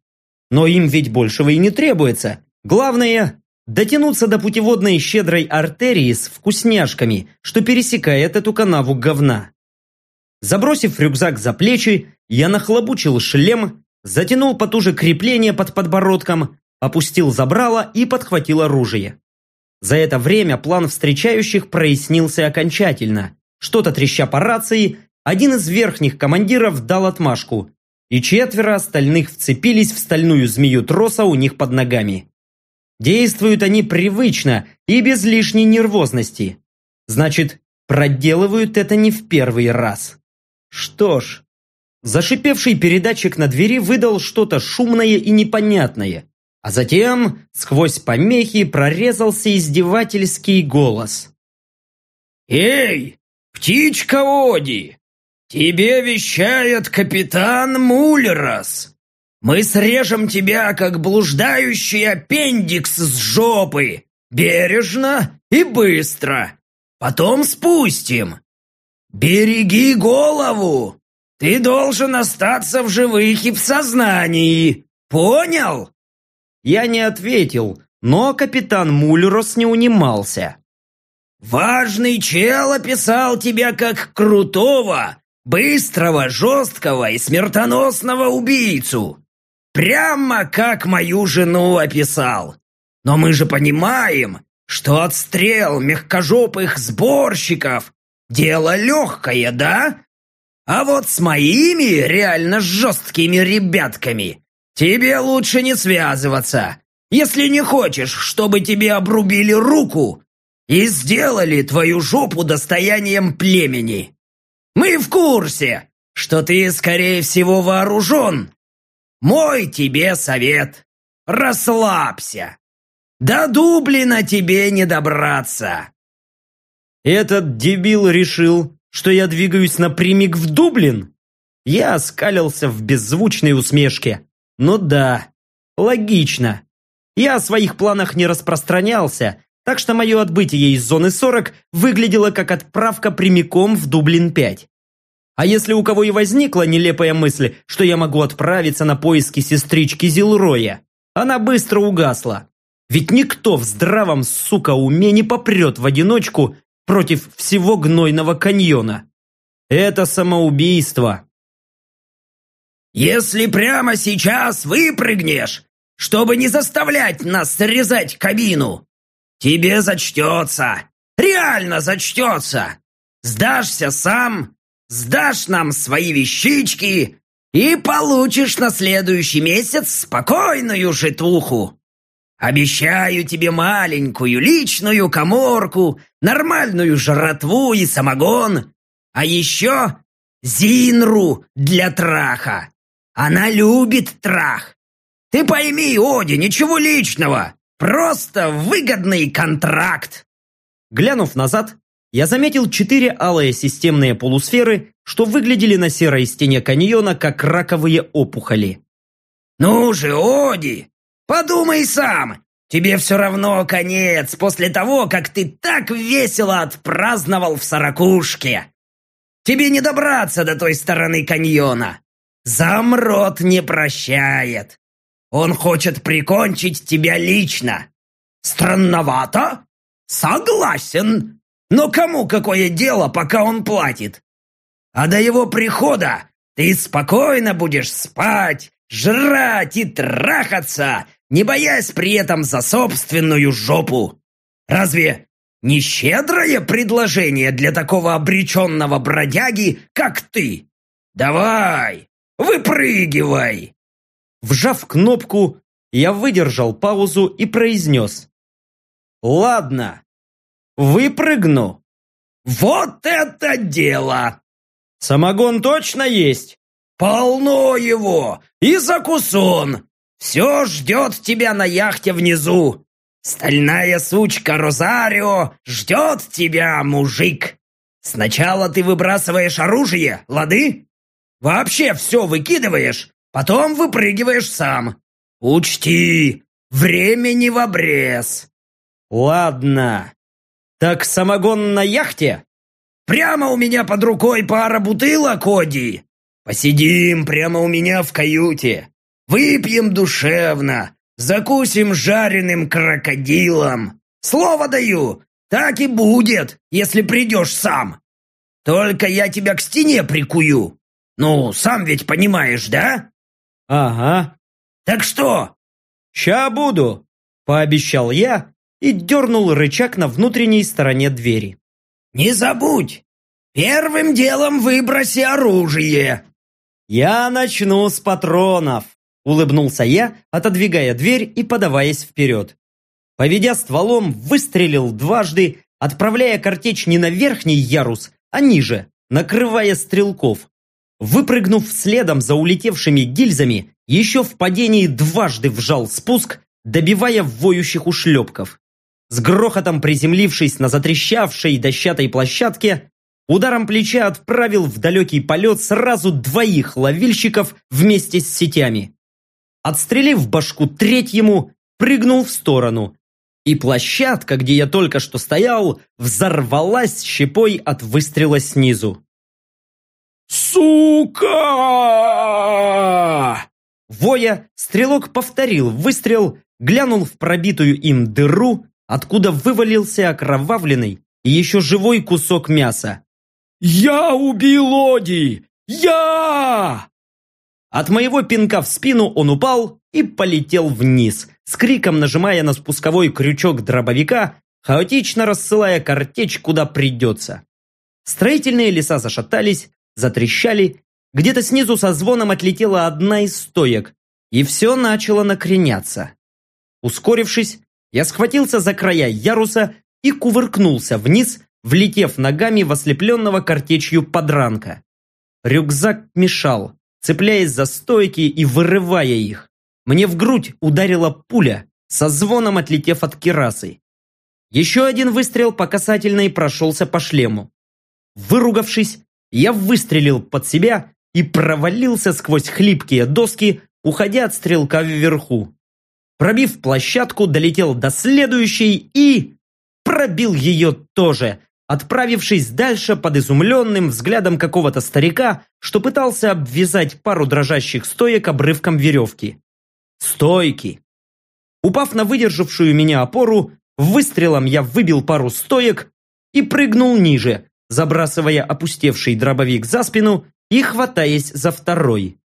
Но им ведь большего и не требуется. Главное дотянуться до путеводной щедрой артерии с вкусняшками, что пересекает эту канаву говна. Забросив рюкзак за плечи, я нахлобучил шлем, затянул потуже крепление под подбородком, опустил забрало и подхватил оружие. За это время план встречающих прояснился окончательно. Что-то треща по рации, один из верхних командиров дал отмашку. и четверо остальных вцепились в стальную змею троса у них под ногами. Действуют они привычно и без лишней нервозности. Значит, проделывают это не в первый раз. Что ж, зашипевший передатчик на двери выдал что-то шумное и непонятное, а затем сквозь помехи прорезался издевательский голос. «Эй, птичка Оди! Тебе вещает капитан Муллерас! Мы срежем тебя, как блуждающий аппендикс с жопы, бережно и быстро. Потом спустим. Береги голову! Ты должен остаться в живых и в сознании. Понял?» Я не ответил, но капитан Муллерос не унимался. «Важный чел описал тебя как крутого, быстрого, жесткого и смертоносного убийцу. Прямо как мою жену описал. Но мы же понимаем, что отстрел мягкожопых сборщиков – дело легкое, да? А вот с моими реально жесткими ребятками тебе лучше не связываться, если не хочешь, чтобы тебе обрубили руку и сделали твою жопу достоянием племени. Мы в курсе, что ты, скорее всего, вооружен. Мой тебе совет. Расслабься. До Дублина тебе не добраться. Этот дебил решил, что я двигаюсь напрямик в Дублин? Я оскалился в беззвучной усмешке. Ну да, логично. Я о своих планах не распространялся, так что мое отбытие из зоны 40 выглядело как отправка прямиком в Дублин-5. А если у кого и возникла нелепая мысль, что я могу отправиться на поиски сестрички Зилроя, она быстро угасла. Ведь никто в здравом, сука, уме не попрет в одиночку против всего гнойного каньона. Это самоубийство. «Если прямо сейчас выпрыгнешь, чтобы не заставлять нас срезать кабину, тебе зачтется, реально зачтется. Сдашься сам, сдашь нам свои вещички и получишь на следующий месяц спокойную житуху. Обещаю тебе маленькую личную коморку, нормальную жратву и самогон, а еще Зинру для траха. Она любит трах. Ты пойми, Оди, ничего личного, просто выгодный контракт. Глянув назад, я заметил четыре алые системные полусферы, что выглядели на серой стене каньона, как раковые опухоли. «Ну же, Оди, подумай сам! Тебе все равно конец после того, как ты так весело отпраздновал в Саракушке! Тебе не добраться до той стороны каньона! Замрот не прощает! Он хочет прикончить тебя лично! Странновато? Согласен! Но кому какое дело, пока он платит? А до его прихода ты спокойно будешь спать, жрать и трахаться, не боясь при этом за собственную жопу. Разве не щедрое предложение для такого обреченного бродяги, как ты? Давай, выпрыгивай!» Вжав кнопку, я выдержал паузу и произнес. «Ладно, Выпрыгну. Вот это дело! Самогон точно есть? Полно его! И закусон! Все ждет тебя на яхте внизу! Стальная сучка Розарио ждет тебя, мужик! Сначала ты выбрасываешь оружие, лады? Вообще все выкидываешь, потом выпрыгиваешь сам. Учти, времени в обрез. Ладно, «Так самогон на яхте?» «Прямо у меня под рукой пара бутылок, Коди! Посидим прямо у меня в каюте, выпьем душевно, закусим жареным крокодилом. Слово даю, так и будет, если придешь сам. Только я тебя к стене прикую. Ну, сам ведь понимаешь, да?» «Ага». «Так что?» «Ща буду», – пообещал я и дернул рычаг на внутренней стороне двери. «Не забудь! Первым делом выброси оружие!» «Я начну с патронов», – улыбнулся я, отодвигая дверь и подаваясь вперед. Поведя стволом, выстрелил дважды, отправляя картечь не на верхний ярус, а ниже, накрывая стрелков. Выпрыгнув следом за улетевшими гильзами, еще в падении дважды вжал спуск, добивая воющих ушлепков. С грохотом приземлившись на затрещавшей дощатой площадке, ударом плеча отправил в далекий полет сразу двоих ловильщиков вместе с сетями. Отстрелив башку третьему, прыгнул в сторону, и площадка, где я только что стоял, взорвалась щепой от выстрела снизу. «Сука!» Воя, стрелок повторил выстрел, глянул в пробитую им дыру, откуда вывалился окровавленный и еще живой кусок мяса. «Я убил Оди! Я!» От моего пинка в спину он упал и полетел вниз, с криком нажимая на спусковой крючок дробовика, хаотично рассылая картечь куда придется. Строительные леса зашатались, затрещали, где-то снизу со звоном отлетела одна из стоек, и все начало накреняться. Ускорившись, я схватился за края яруса и кувыркнулся вниз, влетев ногами в ослепленного картечью подранка. Рюкзак мешал, цепляясь за стойки и вырывая их. Мне в грудь ударила пуля, со звоном отлетев от керасы. Еще один выстрел по касательной прошелся по шлему. Выругавшись, я выстрелил под себя и провалился сквозь хлипкие доски, уходя от стрелка вверху. Пробив площадку, долетел до следующей и... пробил ее тоже, отправившись дальше под изумленным взглядом какого-то старика, что пытался обвязать пару дрожащих стоек обрывком веревки. Стойки! Упав на выдержавшую меня опору, выстрелом я выбил пару стоек и прыгнул ниже, забрасывая опустевший дробовик за спину и хватаясь за второй.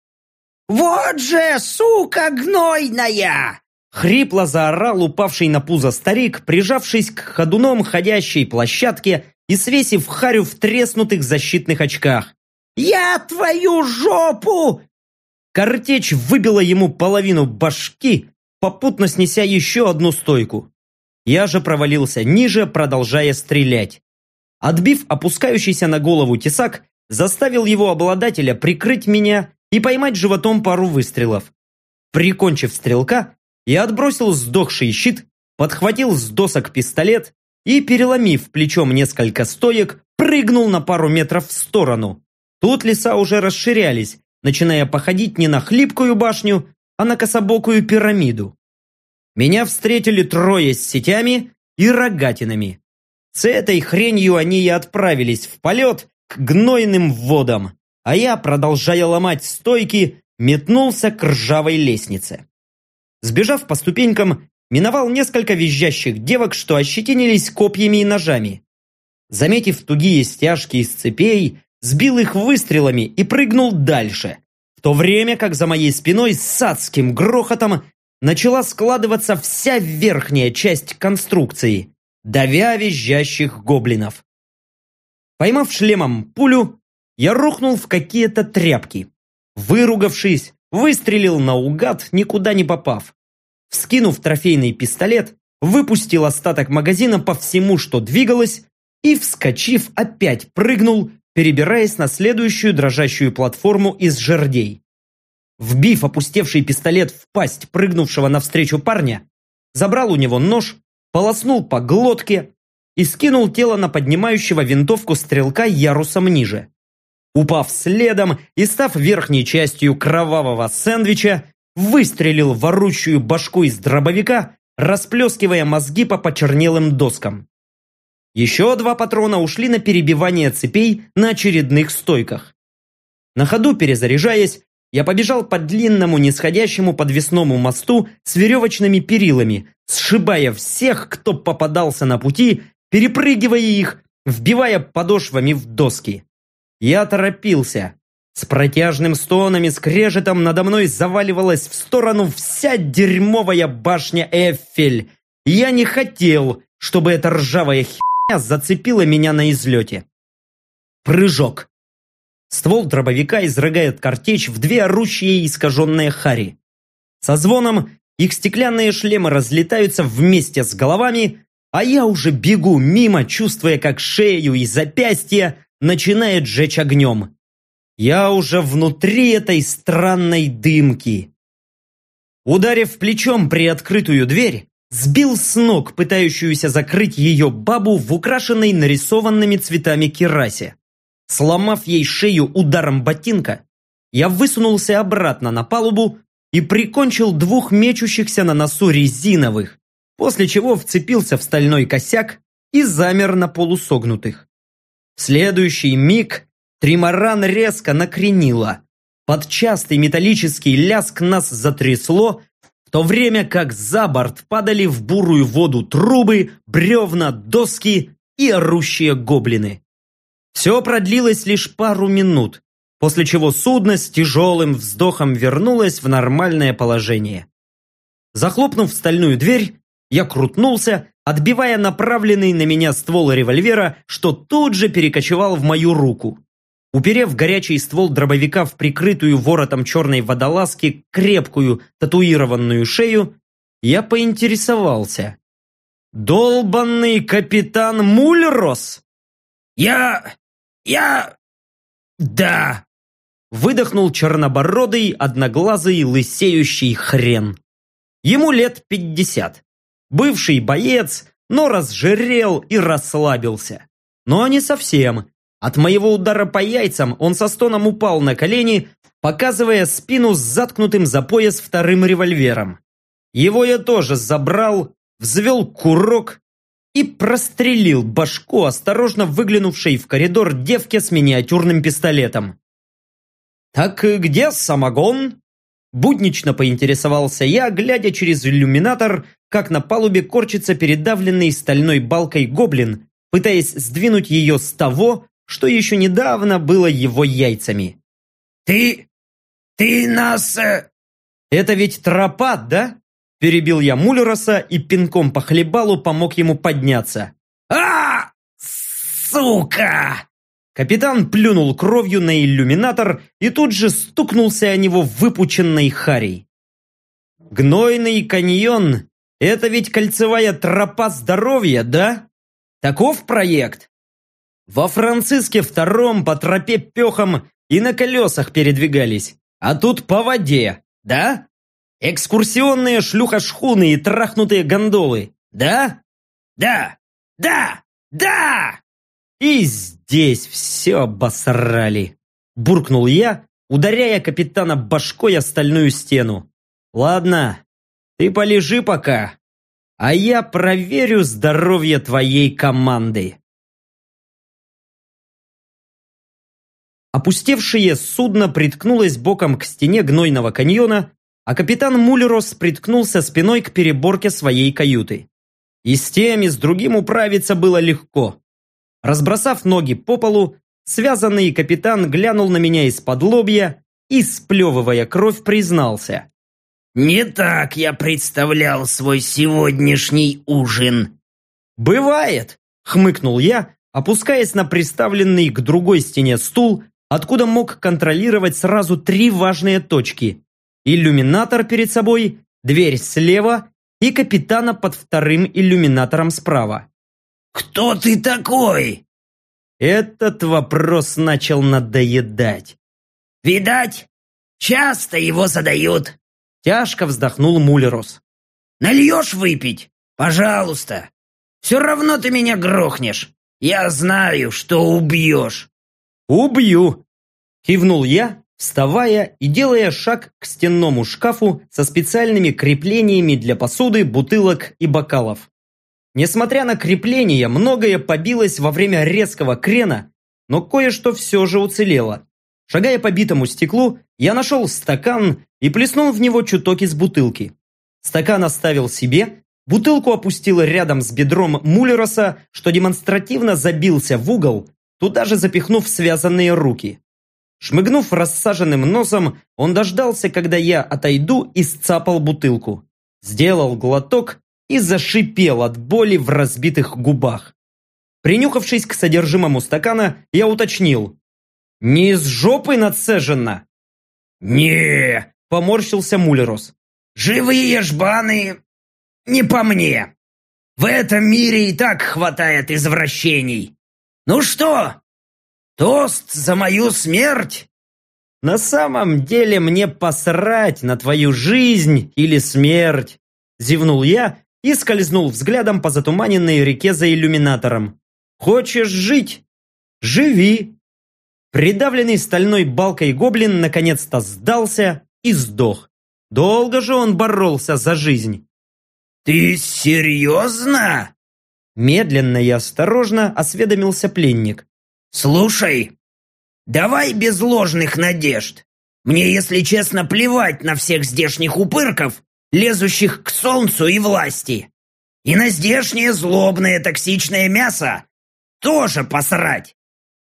«Вот же, сука гнойная!» Хрипло заорал упавший на пузо старик, прижавшись к ходуном ходящей площадке и свесив харю в треснутых защитных очках. «Я твою жопу!» Картечь выбила ему половину башки, попутно снеся еще одну стойку. Я же провалился ниже, продолжая стрелять. Отбив опускающийся на голову тесак, заставил его обладателя прикрыть меня и поймать животом пару выстрелов. Прикончив стрелка, я отбросил сдохший щит, подхватил с досок пистолет и, переломив плечом несколько стоек, прыгнул на пару метров в сторону. Тут леса уже расширялись, начиная походить не на хлипкую башню, а на кособокую пирамиду. Меня встретили трое с сетями и рогатинами. С этой хренью они и отправились в полет к гнойным водам, а я, продолжая ломать стойки, метнулся к ржавой лестнице. Сбежав по ступенькам, миновал несколько визжащих девок, что ощетинились копьями и ножами. Заметив тугие стяжки из цепей, сбил их выстрелами и прыгнул дальше, в то время как за моей спиной с адским грохотом начала складываться вся верхняя часть конструкции, давя визжащих гоблинов. Поймав шлемом пулю, я рухнул в какие-то тряпки. Выругавшись, выстрелил наугад, никуда не попав. Вскинув трофейный пистолет, выпустил остаток магазина по всему, что двигалось, и, вскочив, опять прыгнул, перебираясь на следующую дрожащую платформу из жердей. Вбив опустевший пистолет в пасть прыгнувшего навстречу парня, забрал у него нож, полоснул по глотке и скинул тело на поднимающего винтовку стрелка ярусом ниже. Упав следом и став верхней частью кровавого сэндвича, выстрелил в орущую башку из дробовика, расплескивая мозги по почернелым доскам. Еще два патрона ушли на перебивание цепей на очередных стойках. На ходу перезаряжаясь, я побежал по длинному нисходящему подвесному мосту с веревочными перилами, сшибая всех, кто попадался на пути, перепрыгивая их, вбивая подошвами в доски. Я торопился. С протяжным стоном и скрежетом надо мной заваливалась в сторону вся дерьмовая башня Эффель. Я не хотел, чтобы эта ржавая херня зацепила меня на излете. Прыжок. Ствол дробовика изрыгает картечь в две орущие искаженные хари. Со звоном их стеклянные шлемы разлетаются вместе с головами, а я уже бегу мимо, чувствуя, как шею и запястья начинает жечь огнем. Я уже внутри этой странной дымки. Ударив плечом при открытую дверь, сбил с ног пытающуюся закрыть ее бабу в украшенной нарисованными цветами керасе. Сломав ей шею ударом ботинка, я высунулся обратно на палубу и прикончил двух мечущихся на носу резиновых, после чего вцепился в стальной косяк и замер на полусогнутых. В следующий миг тримаран резко накренило. Под частый металлический ляск нас затрясло, в то время как за борт падали в бурую воду трубы, бревна, доски и орущие гоблины. Все продлилось лишь пару минут, после чего судно с тяжелым вздохом вернулось в нормальное положение. Захлопнув стальную дверь, я крутнулся, отбивая направленный на меня ствол револьвера, что тут же перекочевал в мою руку. Уперев горячий ствол дробовика в прикрытую воротом черной водолазки крепкую татуированную шею, я поинтересовался. «Долбанный капитан Мульрос?» «Я... я... да...» Выдохнул чернобородый, одноглазый, лысеющий хрен. Ему лет пятьдесят. Бывший боец, но разжирел и расслабился. Но не совсем. От моего удара по яйцам он со стоном упал на колени, показывая спину с заткнутым за пояс вторым револьвером. Его я тоже забрал, взвел курок и прострелил башку осторожно выглянувшей в коридор девке с миниатюрным пистолетом. «Так где самогон?» Буднично поинтересовался я, глядя через иллюминатор, как на палубе корчится передавленный стальной балкой гоблин, пытаясь сдвинуть ее с того, что еще недавно было его яйцами. «Ты... ты нас...» э, «Это ведь тропа, да?» Перебил я Мулероса и пинком по хлебалу помог ему подняться. а Сука!» Капитан плюнул кровью на иллюминатор и тут же стукнулся о него выпученной харей. Гнойный каньон – это ведь кольцевая тропа здоровья, да? Таков проект? Во Франциске втором по тропе пехом и на колесах передвигались, а тут по воде, да? Экскурсионные шлюхошхуны и трахнутые гондолы, да? «Да! Да! Да!» И здесь все обосрали. Буркнул я, ударяя капитана башкой о стальную стену. Ладно, ты полежи пока, а я проверю здоровье твоей команды. Опустевшее судно приткнулось боком к стене гнойного каньона, а капитан Мулерос приткнулся спиной к переборке своей каюты. И с тем, и с другим управиться было легко. Разбросав ноги по полу, связанный капитан глянул на меня из-под лобья и, сплевывая кровь, признался. «Не так я представлял свой сегодняшний ужин». «Бывает», — хмыкнул я, опускаясь на приставленный к другой стене стул, откуда мог контролировать сразу три важные точки. Иллюминатор перед собой, дверь слева и капитана под вторым иллюминатором справа. «Кто ты такой?» Этот вопрос начал надоедать. «Видать, часто его задают». Тяжко вздохнул Мулерос. «Нальешь выпить? Пожалуйста. Все равно ты меня грохнешь. Я знаю, что убьешь». «Убью!» Кивнул я, вставая и делая шаг к стенному шкафу со специальными креплениями для посуды, бутылок и бокалов. Несмотря на крепление, многое побилось во время резкого крена, но кое-что все же уцелело. Шагая по битому стеклу, я нашел стакан и плеснул в него чуток из бутылки. Стакан оставил себе, бутылку опустил рядом с бедром Мулероса, что демонстративно забился в угол, туда же запихнув связанные руки. Шмыгнув рассаженным носом, он дождался, когда я отойду и сцапал бутылку. Сделал глоток и зашипел от боли в разбитых губах. Принюхавшись к содержимому стакана, я уточнил. Не из жопы нацежено? не Поморщился Мулерос. живые жбаны не по мне. В этом мире и так хватает извращений. Ну что, тост за мою смерть? На самом деле мне посрать на твою жизнь или смерть. Зевнул я и скользнул взглядом по затуманенной реке за иллюминатором. Хочешь жить? Живи. Придавленный стальной балкой гоблин наконец-то сдался и сдох. Долго же он боролся за жизнь. Ты серьезно? Медленно и осторожно осведомился пленник. Слушай, давай без ложных надежд. Мне, если честно, плевать на всех здешних упырков, лезущих к солнцу и власти. И на здешнее злобное токсичное мясо тоже посрать.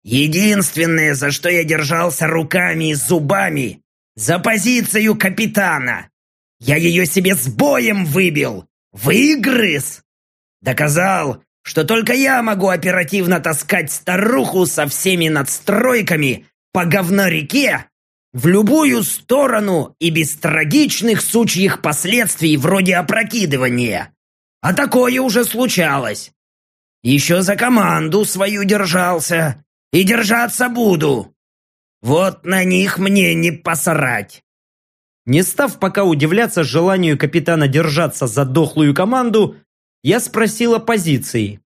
Единственное, за что я держался руками и зубами, за позицию капитана. Я ее себе с боем выбил, выгрыз. Доказал, что только я могу оперативно таскать старуху со всеми надстройками по говно-реке в любую сторону и без трагичных сучьих последствий вроде опрокидывания. А такое уже случалось. Еще за команду свою держался. И держаться буду. Вот на них мне не посрать. Не став пока удивляться желанию капитана держаться за дохлую команду, я спросил о позиции.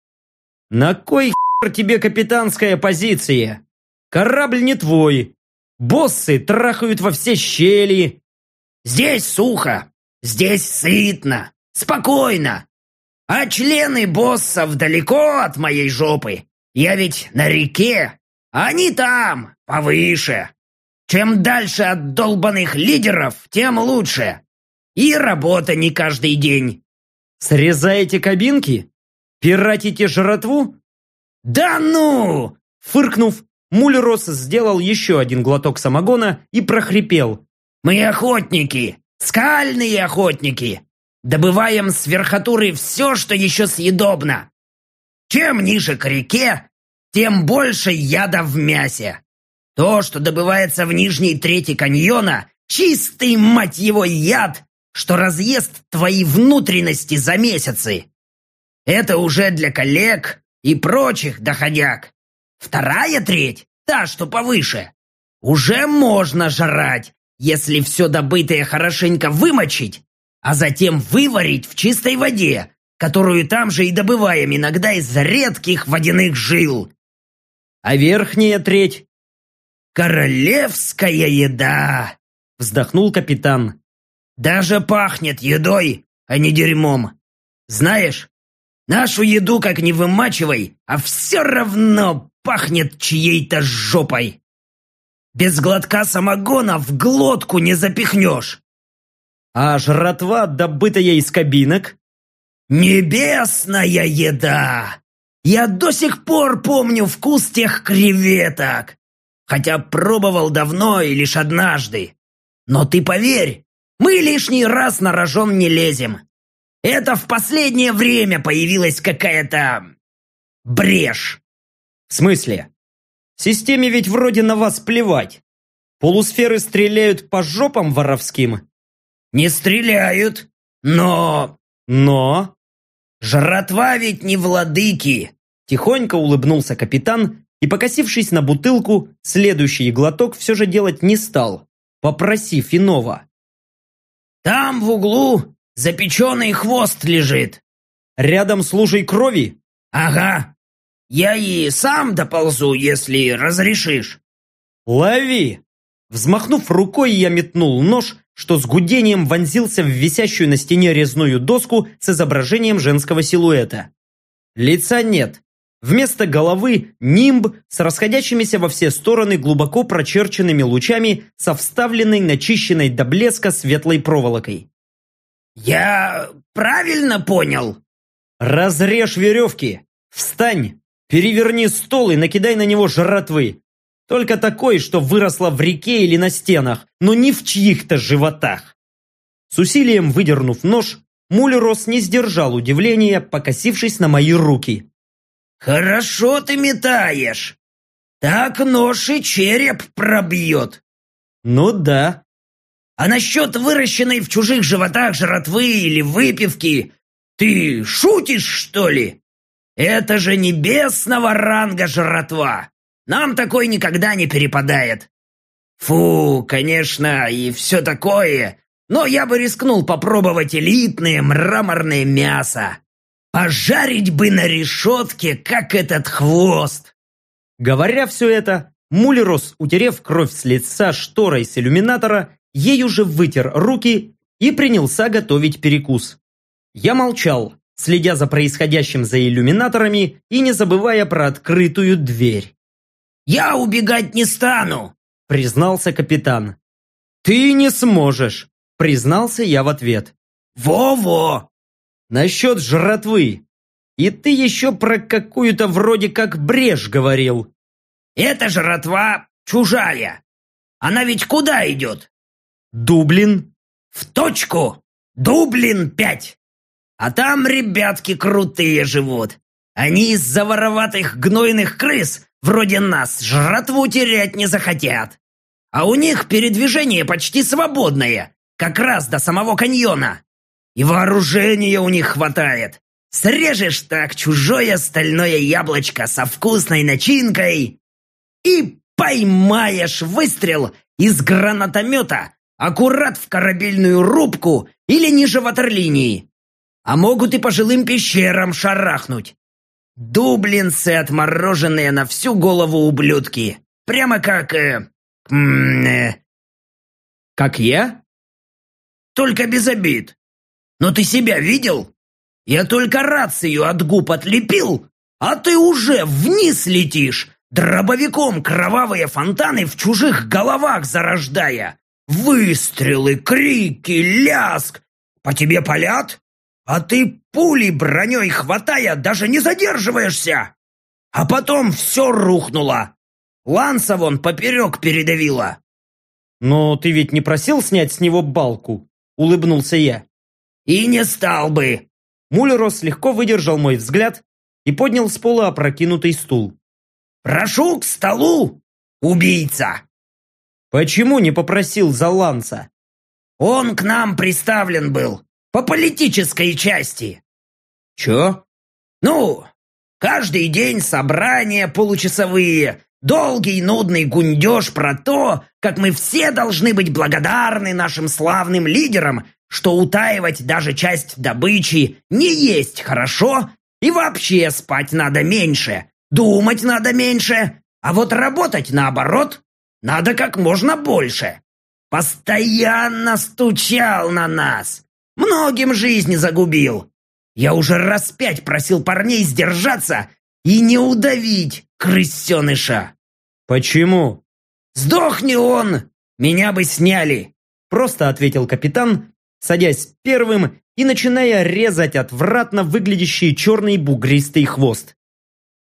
«На кой хер тебе капитанская позиция? Корабль не твой. Боссы трахают во все щели». Здесь сухо, здесь сытно, спокойно. А члены боссов далеко от моей жопы. Я ведь на реке, а они там, повыше. Чем дальше от долбанных лидеров, тем лучше. И работа не каждый день. Срезаете кабинки? Пиратите жратву? Да ну! Фыркнув, Мулерос сделал еще один глоток самогона и прохрипел. Мы охотники, скальные охотники. Добываем с верхотуры все, что еще съедобно. Чем ниже к реке, тем больше яда в мясе. То, что добывается в нижней трети каньона, чистый, мать его, яд, что разъест твои внутренности за месяцы. Это уже для коллег и прочих доходяг. Вторая треть, та, что повыше, уже можно жрать, если все добытое хорошенько вымочить, а затем выварить в чистой воде, которую там же и добываем иногда из редких водяных жил. А верхняя треть? Королевская еда, вздохнул капитан. Даже пахнет едой, а не дерьмом. Знаешь, нашу еду как не вымачивай, а все равно пахнет чьей-то жопой. Без глотка самогона в глотку не запихнешь. А жратва, добытая из кабинок? Небесная еда! Я до сих пор помню вкус тех креветок, хотя пробовал давно и лишь однажды. Но ты поверь, мы лишний раз на рожон не лезем. Это в последнее время появилась какая-то... брешь. В смысле? Системе ведь вроде на вас плевать. Полусферы стреляют по жопам воровским. Не стреляют, но... Но... Жратва ведь не владыки. Тихонько улыбнулся капитан и, покосившись на бутылку, следующий глоток все же делать не стал, попросив иного. «Там в углу запеченный хвост лежит». «Рядом с лужей крови?» «Ага. Я и сам доползу, если разрешишь». «Лови!» Взмахнув рукой, я метнул нож, что с гудением вонзился в висящую на стене резную доску с изображением женского силуэта. Лица нет, Вместо головы нимб с расходящимися во все стороны глубоко прочерченными лучами со вставленной начищенной до блеска светлой проволокой. «Я правильно понял?» «Разрежь веревки! Встань! Переверни стол и накидай на него жратвы! Только такой, что выросла в реке или на стенах, но не в чьих-то животах!» С усилием выдернув нож, Мулерос не сдержал удивления, покосившись на мои руки. «Хорошо ты метаешь!» Так нож и череп пробьет. Ну да. А насчет выращенной в чужих животах жратвы или выпивки, ты шутишь, что ли? Это же небесного ранга жратва. Нам такой никогда не перепадает. Фу, конечно, и все такое, но я бы рискнул попробовать элитное мраморное мясо. Пожарить бы на решетке, как этот хвост. Говоря все это, Мулерос, утерев кровь с лица шторой с иллюминатора, ею же вытер руки и принялся готовить перекус. Я молчал, следя за происходящим за иллюминаторами и не забывая про открытую дверь. «Я убегать не стану!» – признался капитан. «Ты не сможешь!» – признался я в ответ. «Во-во!» «Насчет жратвы. И ты еще про какую-то вроде как брешь говорил». «Это жратва чужая. Она ведь куда идет?» «Дублин?» «В точку! Дублин пять. А там ребятки крутые живут. Они из-за вороватых гнойных крыс, вроде нас, жратву терять не захотят. А у них передвижение почти свободное, как раз до самого каньона. И вооружения у них хватает. Срежешь так чужое стальное яблочко со вкусной начинкой и поймаешь выстрел из гранатомета аккурат в корабельную рубку или ниже ватерлинии а могут и по жилым пещерам шарахнуть. Дублинцы отмороженные на всю голову ублюдки. Прямо как... Э, э, как я? Только без обид. Но ты себя видел? Я только рацию от губ отлепил, а ты уже вниз летишь, дробовиком кровавые фонтаны в чужих головах зарождая. Выстрелы, крики, ляск. По тебе палят? А ты пули броней хватая даже не задерживаешься! А потом все рухнуло! Ланса вон поперек передавила!» «Но ты ведь не просил снять с него балку?» – улыбнулся я. «И не стал бы!» Мулерос легко выдержал мой взгляд и поднял с пола опрокинутый стул. «Прошу к столу, убийца!» «Почему не попросил за Ланса?» «Он к нам приставлен был, по политической части. Чё? Ну, каждый день собрания получасовые, долгий нудный гундеж про то, как мы все должны быть благодарны нашим славным лидерам, что утаивать даже часть добычи не есть хорошо, и вообще спать надо меньше, думать надо меньше, а вот работать наоборот надо как можно больше. Постоянно стучал на нас. Многим жизни загубил. Я уже раз пять просил парней сдержаться и не удавить крысеныша. Почему? Сдохни он, меня бы сняли. Просто ответил капитан, садясь первым и начиная резать отвратно выглядящий черный бугристый хвост.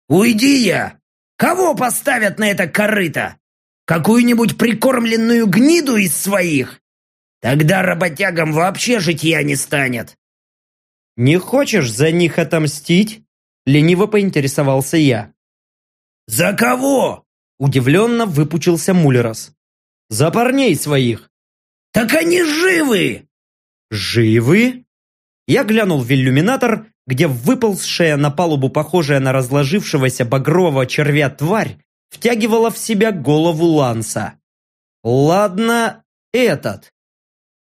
«Уйди я! Кого поставят на это корыто? Какую-нибудь прикормленную гниду из своих? Тогда работягам вообще житья не станет. Не хочешь за них отомстить? Лениво поинтересовался я. За кого? Удивленно выпучился Мулерос. За парней своих. Так они живы! Живы? Я глянул в иллюминатор, где выползшая на палубу похожая на разложившегося багрового червя тварь втягивала в себя голову Ланса. Ладно, этот.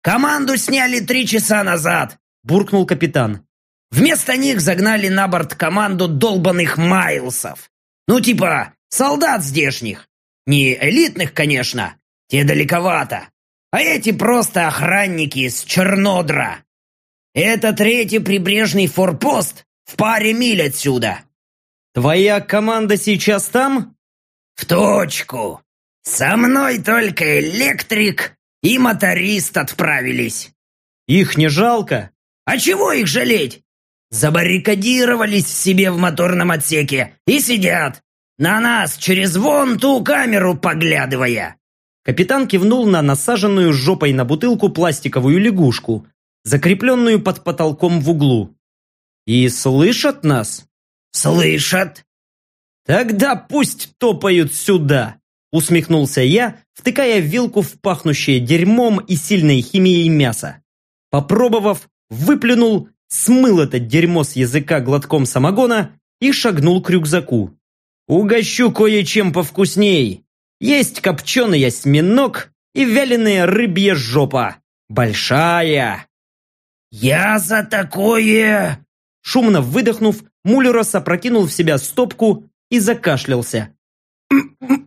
«Команду сняли три часа назад!» – буркнул капитан. «Вместо них загнали на борт команду долбанных Майлсов. Ну, типа, солдат здешних. Не элитных, конечно, те далековато. А эти просто охранники из Чернодра. Это третий прибрежный форпост в паре миль отсюда». «Твоя команда сейчас там?» «В точку. Со мной только электрик, и моторист отправились. Их не жалко? А чего их жалеть? Забаррикадировались себе в моторном отсеке и сидят, на нас через вон ту камеру поглядывая. Капитан кивнул на насаженную жопой на бутылку пластиковую лягушку, закрепленную под потолком в углу. «И слышат нас?» «Слышат. Тогда пусть топают сюда, усмехнулся я, втыкая вилку в пахнущее дерьмом и сильной химией мясо. Попробовав, выплюнул, смыл это дерьмо с языка глотком самогона и шагнул к рюкзаку. Угощу кое-чем повкусней. Есть копченый осьминог и вяленая рыбья жопа. Большая. «Я за такое...» Шумно выдохнув, Мулерос опрокинул в себя стопку и закашлялся.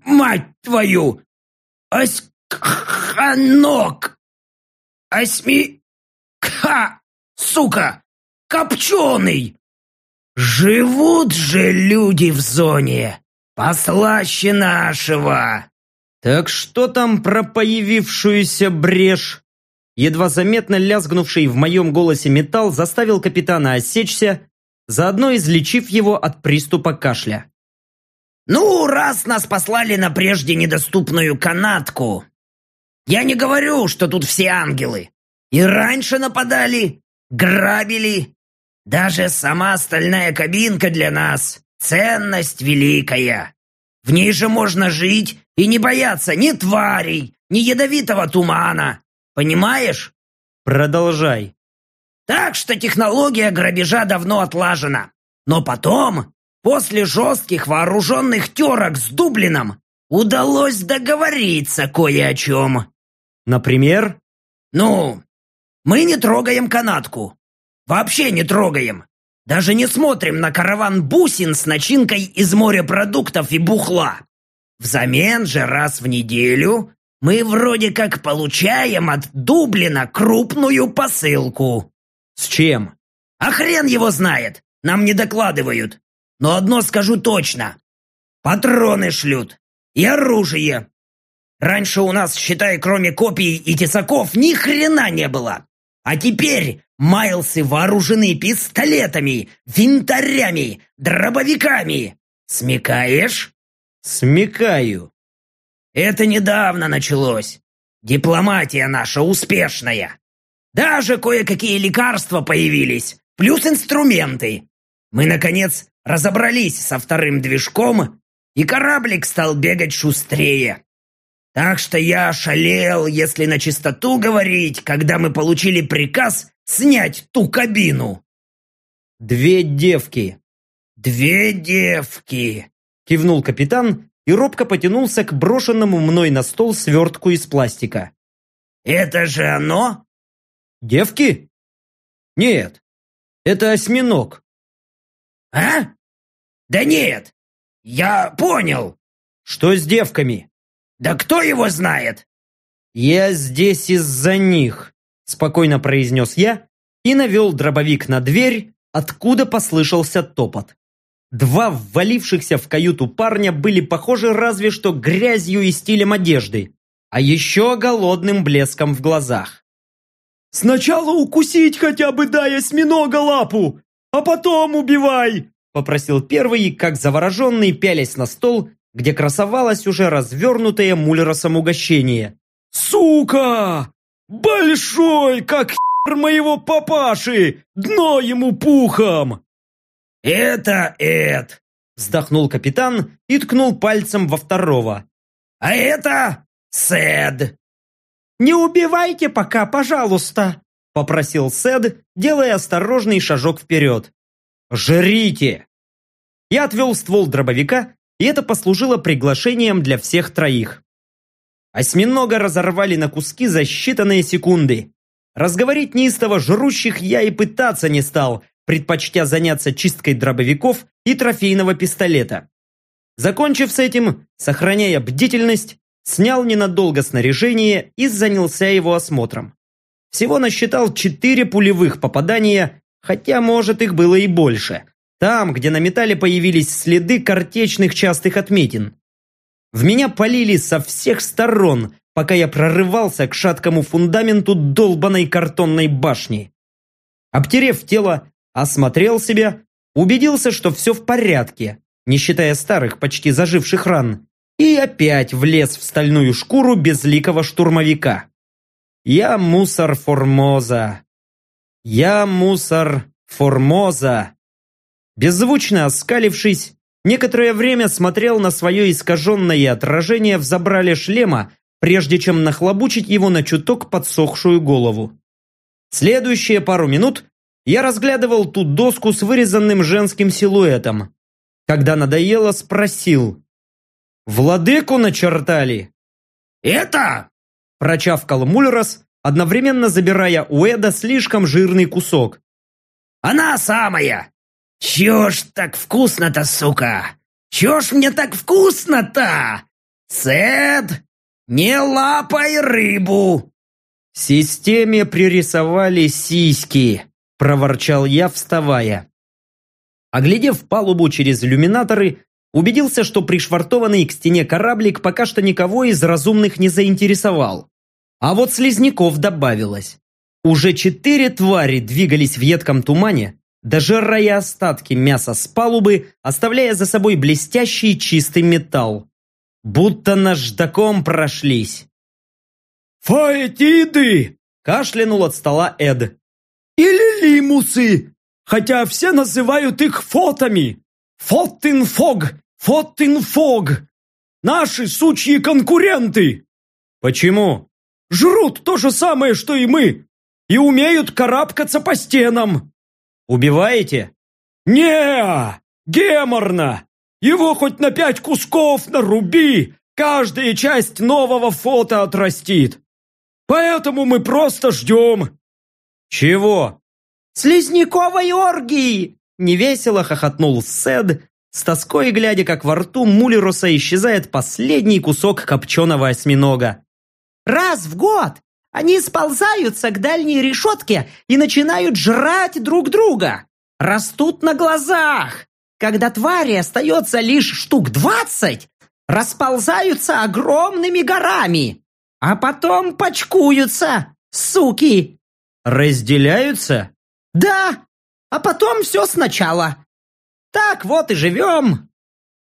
«Мать твою! Оськанок! Осьми... Ха! Сука! Копченый! Живут же люди в зоне! Послаще нашего!» «Так что там про появившуюся брешь?» Едва заметно лязгнувший в моем голосе металл заставил капитана осечься, заодно излечив его от приступа кашля. «Ну, раз нас послали на прежде недоступную канатку, я не говорю, что тут все ангелы. И раньше нападали, грабили. Даже сама стальная кабинка для нас — ценность великая. В ней же можно жить и не бояться ни тварей, ни ядовитого тумана. Понимаешь? Продолжай. Так что технология грабежа давно отлажена. Но потом, после жестких вооруженных терок с Дублином, удалось договориться кое о чем. Например? Ну, мы не трогаем канатку. Вообще не трогаем. Даже не смотрим на караван бусин с начинкой из морепродуктов и бухла. Взамен же раз в неделю мы вроде как получаем от Дублина крупную посылку». «С чем?» «А хрен его знает, нам не докладывают. Но одно скажу точно. Патроны шлют и оружие. Раньше у нас, считай, кроме копий и тесаков, ни хрена не было. А теперь Майлсы вооружены пистолетами, винтарями, дробовиками. Смекаешь?» «Смекаю», это недавно началось. Дипломатия наша успешная. Даже кое-какие лекарства появились, плюс инструменты. Мы, наконец, разобрались со вторым движком, и кораблик стал бегать шустрее. Так что я шалел, если на чистоту говорить, когда мы получили приказ снять ту кабину. «Две девки». «Две девки», — кивнул капитан и робко потянулся к брошенному мной на стол свертку из пластика. «Это же оно?» «Девки?» «Нет, это осьминог». «А? Да нет, я понял». «Что с девками?» «Да кто его знает?» «Я здесь из-за них», – спокойно произнес я и навел дробовик на дверь, откуда послышался топот. Два ввалившихся в каюту парня были похожи разве что грязью и стилем одежды, а еще голодным блеском в глазах. «Сначала укусить хотя бы дай осьминога лапу, а потом убивай!» попросил первый, как завороженный, пялясь на стол, где красовалось уже развернутое мулеросом угощение. «Сука! Большой, как хер моего папаши! Дно ему пухом!» «Это Эд!» – вздохнул капитан и ткнул пальцем во второго. «А это Сэд!» «Не убивайте пока, пожалуйста!» – попросил Сэд, делая осторожный шажок вперед. «Жрите!» Я отвел ствол дробовика, и это послужило приглашением для всех троих. Осьминога разорвали на куски за считанные секунды. Разговорить неистово жрущих я и пытаться не стал, предпочтя заняться чисткой дробовиков и трофейного пистолета. Закончив с этим, сохраняя бдительность, снял ненадолго снаряжение и занялся его осмотром. Всего насчитал четыре пулевых попадания, хотя, может, их было и больше. Там, где на металле появились следы картечных частых отметин. В меня полили со всех сторон, пока я прорывался к шаткому фундаменту долбанной картонной башни. Обтерев тело, осмотрел себя, убедился, что все в порядке, не считая старых, почти заживших ран, и опять влез в стальную шкуру безликого штурмовика. Я мусор Формоза. Я мусор Формоза. Беззвучно оскалившись, некоторое время смотрел на свое искаженное отражение в забрале шлема, прежде чем нахлобучить его на чуток подсохшую голову. Следующие пару минут я разглядывал ту доску с вырезанным женским силуэтом. Когда надоело, спросил. «Владыку начертали?» «Это?» – прочавкал Мульрос, одновременно забирая у Эда слишком жирный кусок. «Она самая! Чё ж так вкусно-то, сука? Чё ж мне так вкусно-то? Сэд, не лапай рыбу!» «В системе пририсовали сиськи», – проворчал я, вставая. Оглядев палубу через иллюминаторы, убедился, что пришвартованный к стене кораблик пока что никого из разумных не заинтересовал. А вот слизняков добавилось. Уже четыре твари двигались в едком тумане, дожирая остатки мяса с палубы, оставляя за собой блестящий чистый металл. Будто наждаком прошлись. «Фаэтиды!» – кашлянул от стола Эд. «Или лимусы, хотя все называют их фотами. Фоттинфог, Фоттинфог. Наши сучьи конкуренты!» «Почему?» «Жрут то же самое, что и мы, и умеют карабкаться по стенам». «Убиваете?» не геморно! Его хоть на пять кусков наруби, каждая часть нового фото отрастит. Поэтому мы просто ждем». «Чего?» «Слизняковой оргии!» Невесело хохотнул Сед, с тоской глядя, как во рту Мулеруса исчезает последний кусок копченого осьминога. «Раз в год они сползаются к дальней решетке и начинают жрать друг друга. Растут на глазах. Когда твари остается лишь штук двадцать, расползаются огромными горами, а потом почкуются, суки. Разделяются? Да, а потом все сначала. Так вот и живем.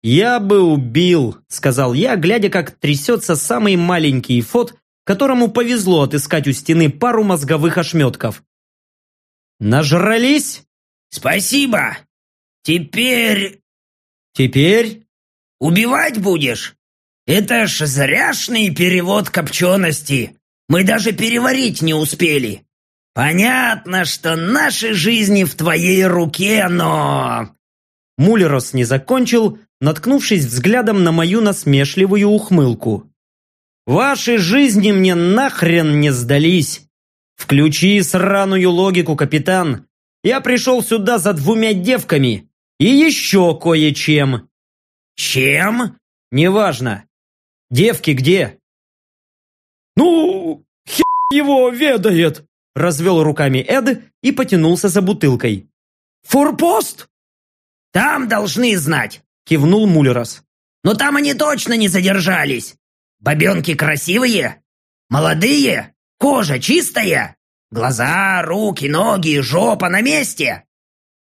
«Я бы убил», — сказал я, глядя, как трясется самый маленький фот, которому повезло отыскать у стены пару мозговых ошметков. «Нажрались?» «Спасибо! Теперь...» «Теперь?» «Убивать будешь? Это ж зряшный перевод копчености. Мы даже переварить не успели. Понятно, что наши жизни в твоей руке, но...» Мулерос не закончил, наткнувшись взглядом на мою насмешливую ухмылку. «Ваши жизни мне нахрен не сдались! Включи сраную логику, капитан! Я пришел сюда за двумя девками и еще кое-чем!» «Чем?» «Неважно. Девки где?» «Ну, хер его ведает!» Развел руками Эд и потянулся за бутылкой. «Форпост?» «Там должны знать!» Кивнул Мулерос. «Но там они точно не задержались! Бабенки красивые? Молодые? Кожа чистая? Глаза, руки, ноги, жопа на месте?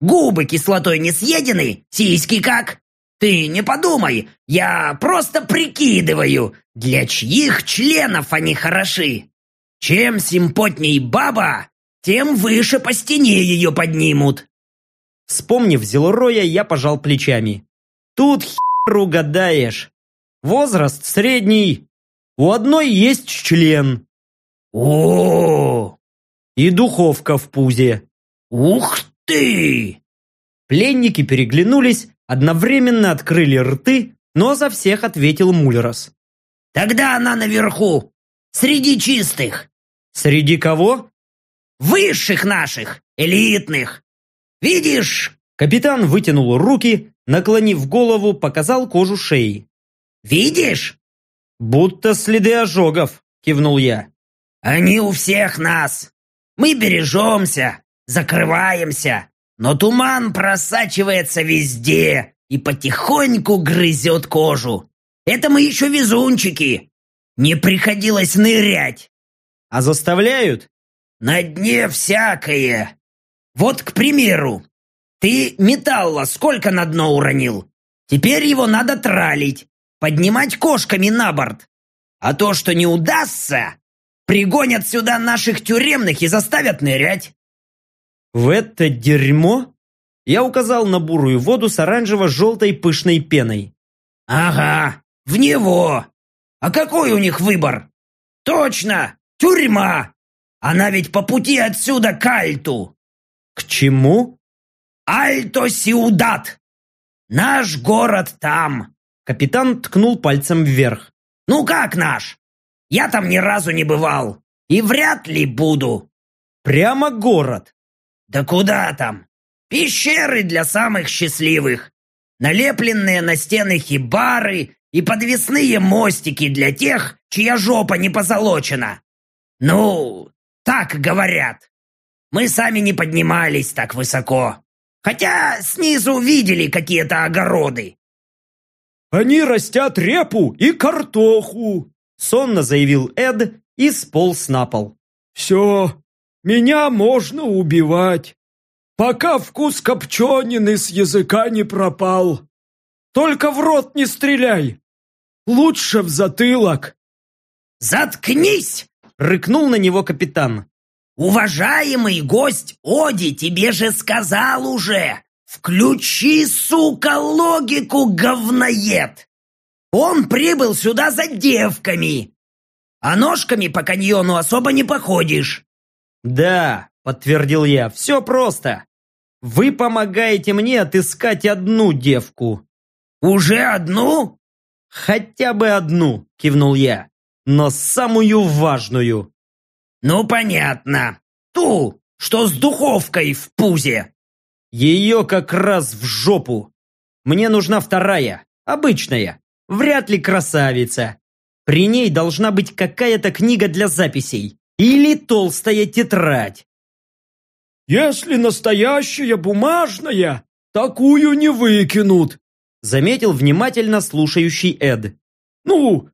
Губы кислотой не съедены? Сиськи как? Ты не подумай, я просто прикидываю, для чьих членов они хороши. Чем симпотней баба, тем выше по стене ее поднимут. Вспомнив Зелроя, я пожал плечами. Тут хер угадаешь. Возраст средний. У одной есть член. О, И духовка в пузе. Ух ты! Пленники переглянулись, одновременно открыли рты, но за всех ответил Мулерос. Тогда она наверху, среди чистых. Среди кого? Высших наших, элитных. Видишь? Капитан вытянул руки, наклонив голову, показал кожу шеи. Видишь? Будто следы ожогов, кивнул я. Они у всех нас. Мы бережемся, закрываемся, но туман просачивается везде и потихоньку грызет кожу. Это мы еще везунчики. Не приходилось нырять. А заставляют? На дне всякое. Вот, к примеру, ты металла сколько на дно уронил? Теперь его надо тралить, поднимать кошками на борт. А то, что не удастся, пригонят сюда наших тюремных и заставят нырять. В это дерьмо? Я указал на бурую воду с оранжево-желтой пышной пеной. «Ага, в него! А какой у них выбор? Точно, тюрьма! Она ведь по пути отсюда к Альту!» «К чему?» «Альто Сиудат! Наш город там!» Капитан ткнул пальцем вверх. «Ну как наш? Я там ни разу не бывал. И вряд ли буду». «Прямо город». «Да куда там? Пещеры для самых счастливых. Налепленные на стены хибары и подвесные мостики для тех, чья жопа не позолочена. Ну, так говорят. Мы сами не поднимались так высоко. Хотя снизу видели какие-то огороды. «Они растят репу и картоху», — сонно заявил Эд и сполз на пол. «Все, меня можно убивать, пока вкус копченины с языка не пропал. Только в рот не стреляй, лучше в затылок». «Заткнись!» — рыкнул на него капитан. «Уважаемый гость Оди тебе же сказал уже! Включи, сука, логику, говноед! Он прибыл сюда за девками, а ножками по каньону особо не походишь!» «Да», — подтвердил я, — «все просто. Вы помогаете мне отыскать одну девку». «Уже одну?» «Хотя бы одну», — кивнул я, — «но самую важную». «Ну, понятно. Ту, что с духовкой в пузе». «Ее как раз в жопу. Мне нужна вторая, обычная, вряд ли красавица. При ней должна быть какая-то книга для записей или толстая тетрадь». «Если настоящая бумажная, такую не выкинут», заметил внимательно слушающий Эд. «Ну,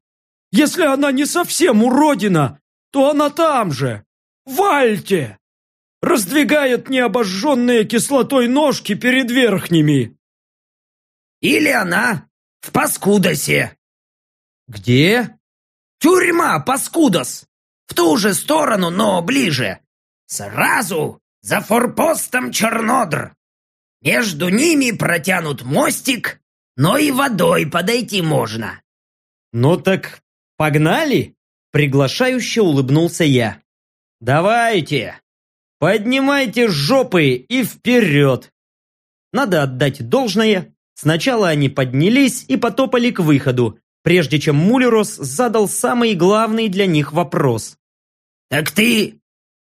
если она не совсем уродина, то она там же, в Альте. Раздвигает необожженные кислотой ножки перед верхними. Или она в Паскудосе. Где? Тюрьма Паскудос. В ту же сторону, но ближе. Сразу за форпостом Чернодр. Между ними протянут мостик, но и водой подойти можно. Ну так погнали? Приглашающе улыбнулся я. «Давайте! Поднимайте жопы и вперед!» Надо отдать должное. Сначала они поднялись и потопали к выходу, прежде чем Мулерос задал самый главный для них вопрос. «Так ты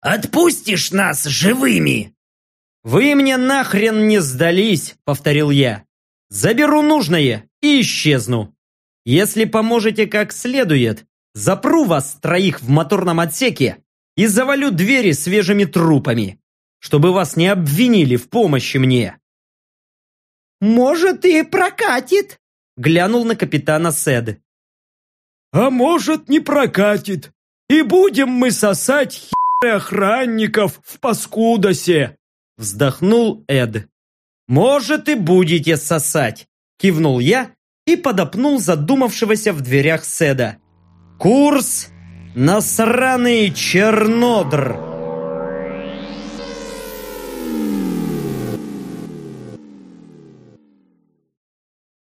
отпустишь нас живыми?» «Вы мне нахрен не сдались!» — повторил я. «Заберу нужное и исчезну. Если поможете как следует, Запру вас троих в моторном отсеке и завалю двери свежими трупами, чтобы вас не обвинили в помощи мне. «Может, и прокатит», — глянул на капитана Сед. «А может, не прокатит, и будем мы сосать херы охранников в паскудосе», — вздохнул Эд. «Может, и будете сосать», — кивнул я и подопнул задумавшегося в дверях Седа. Курс на сраный Чернодр.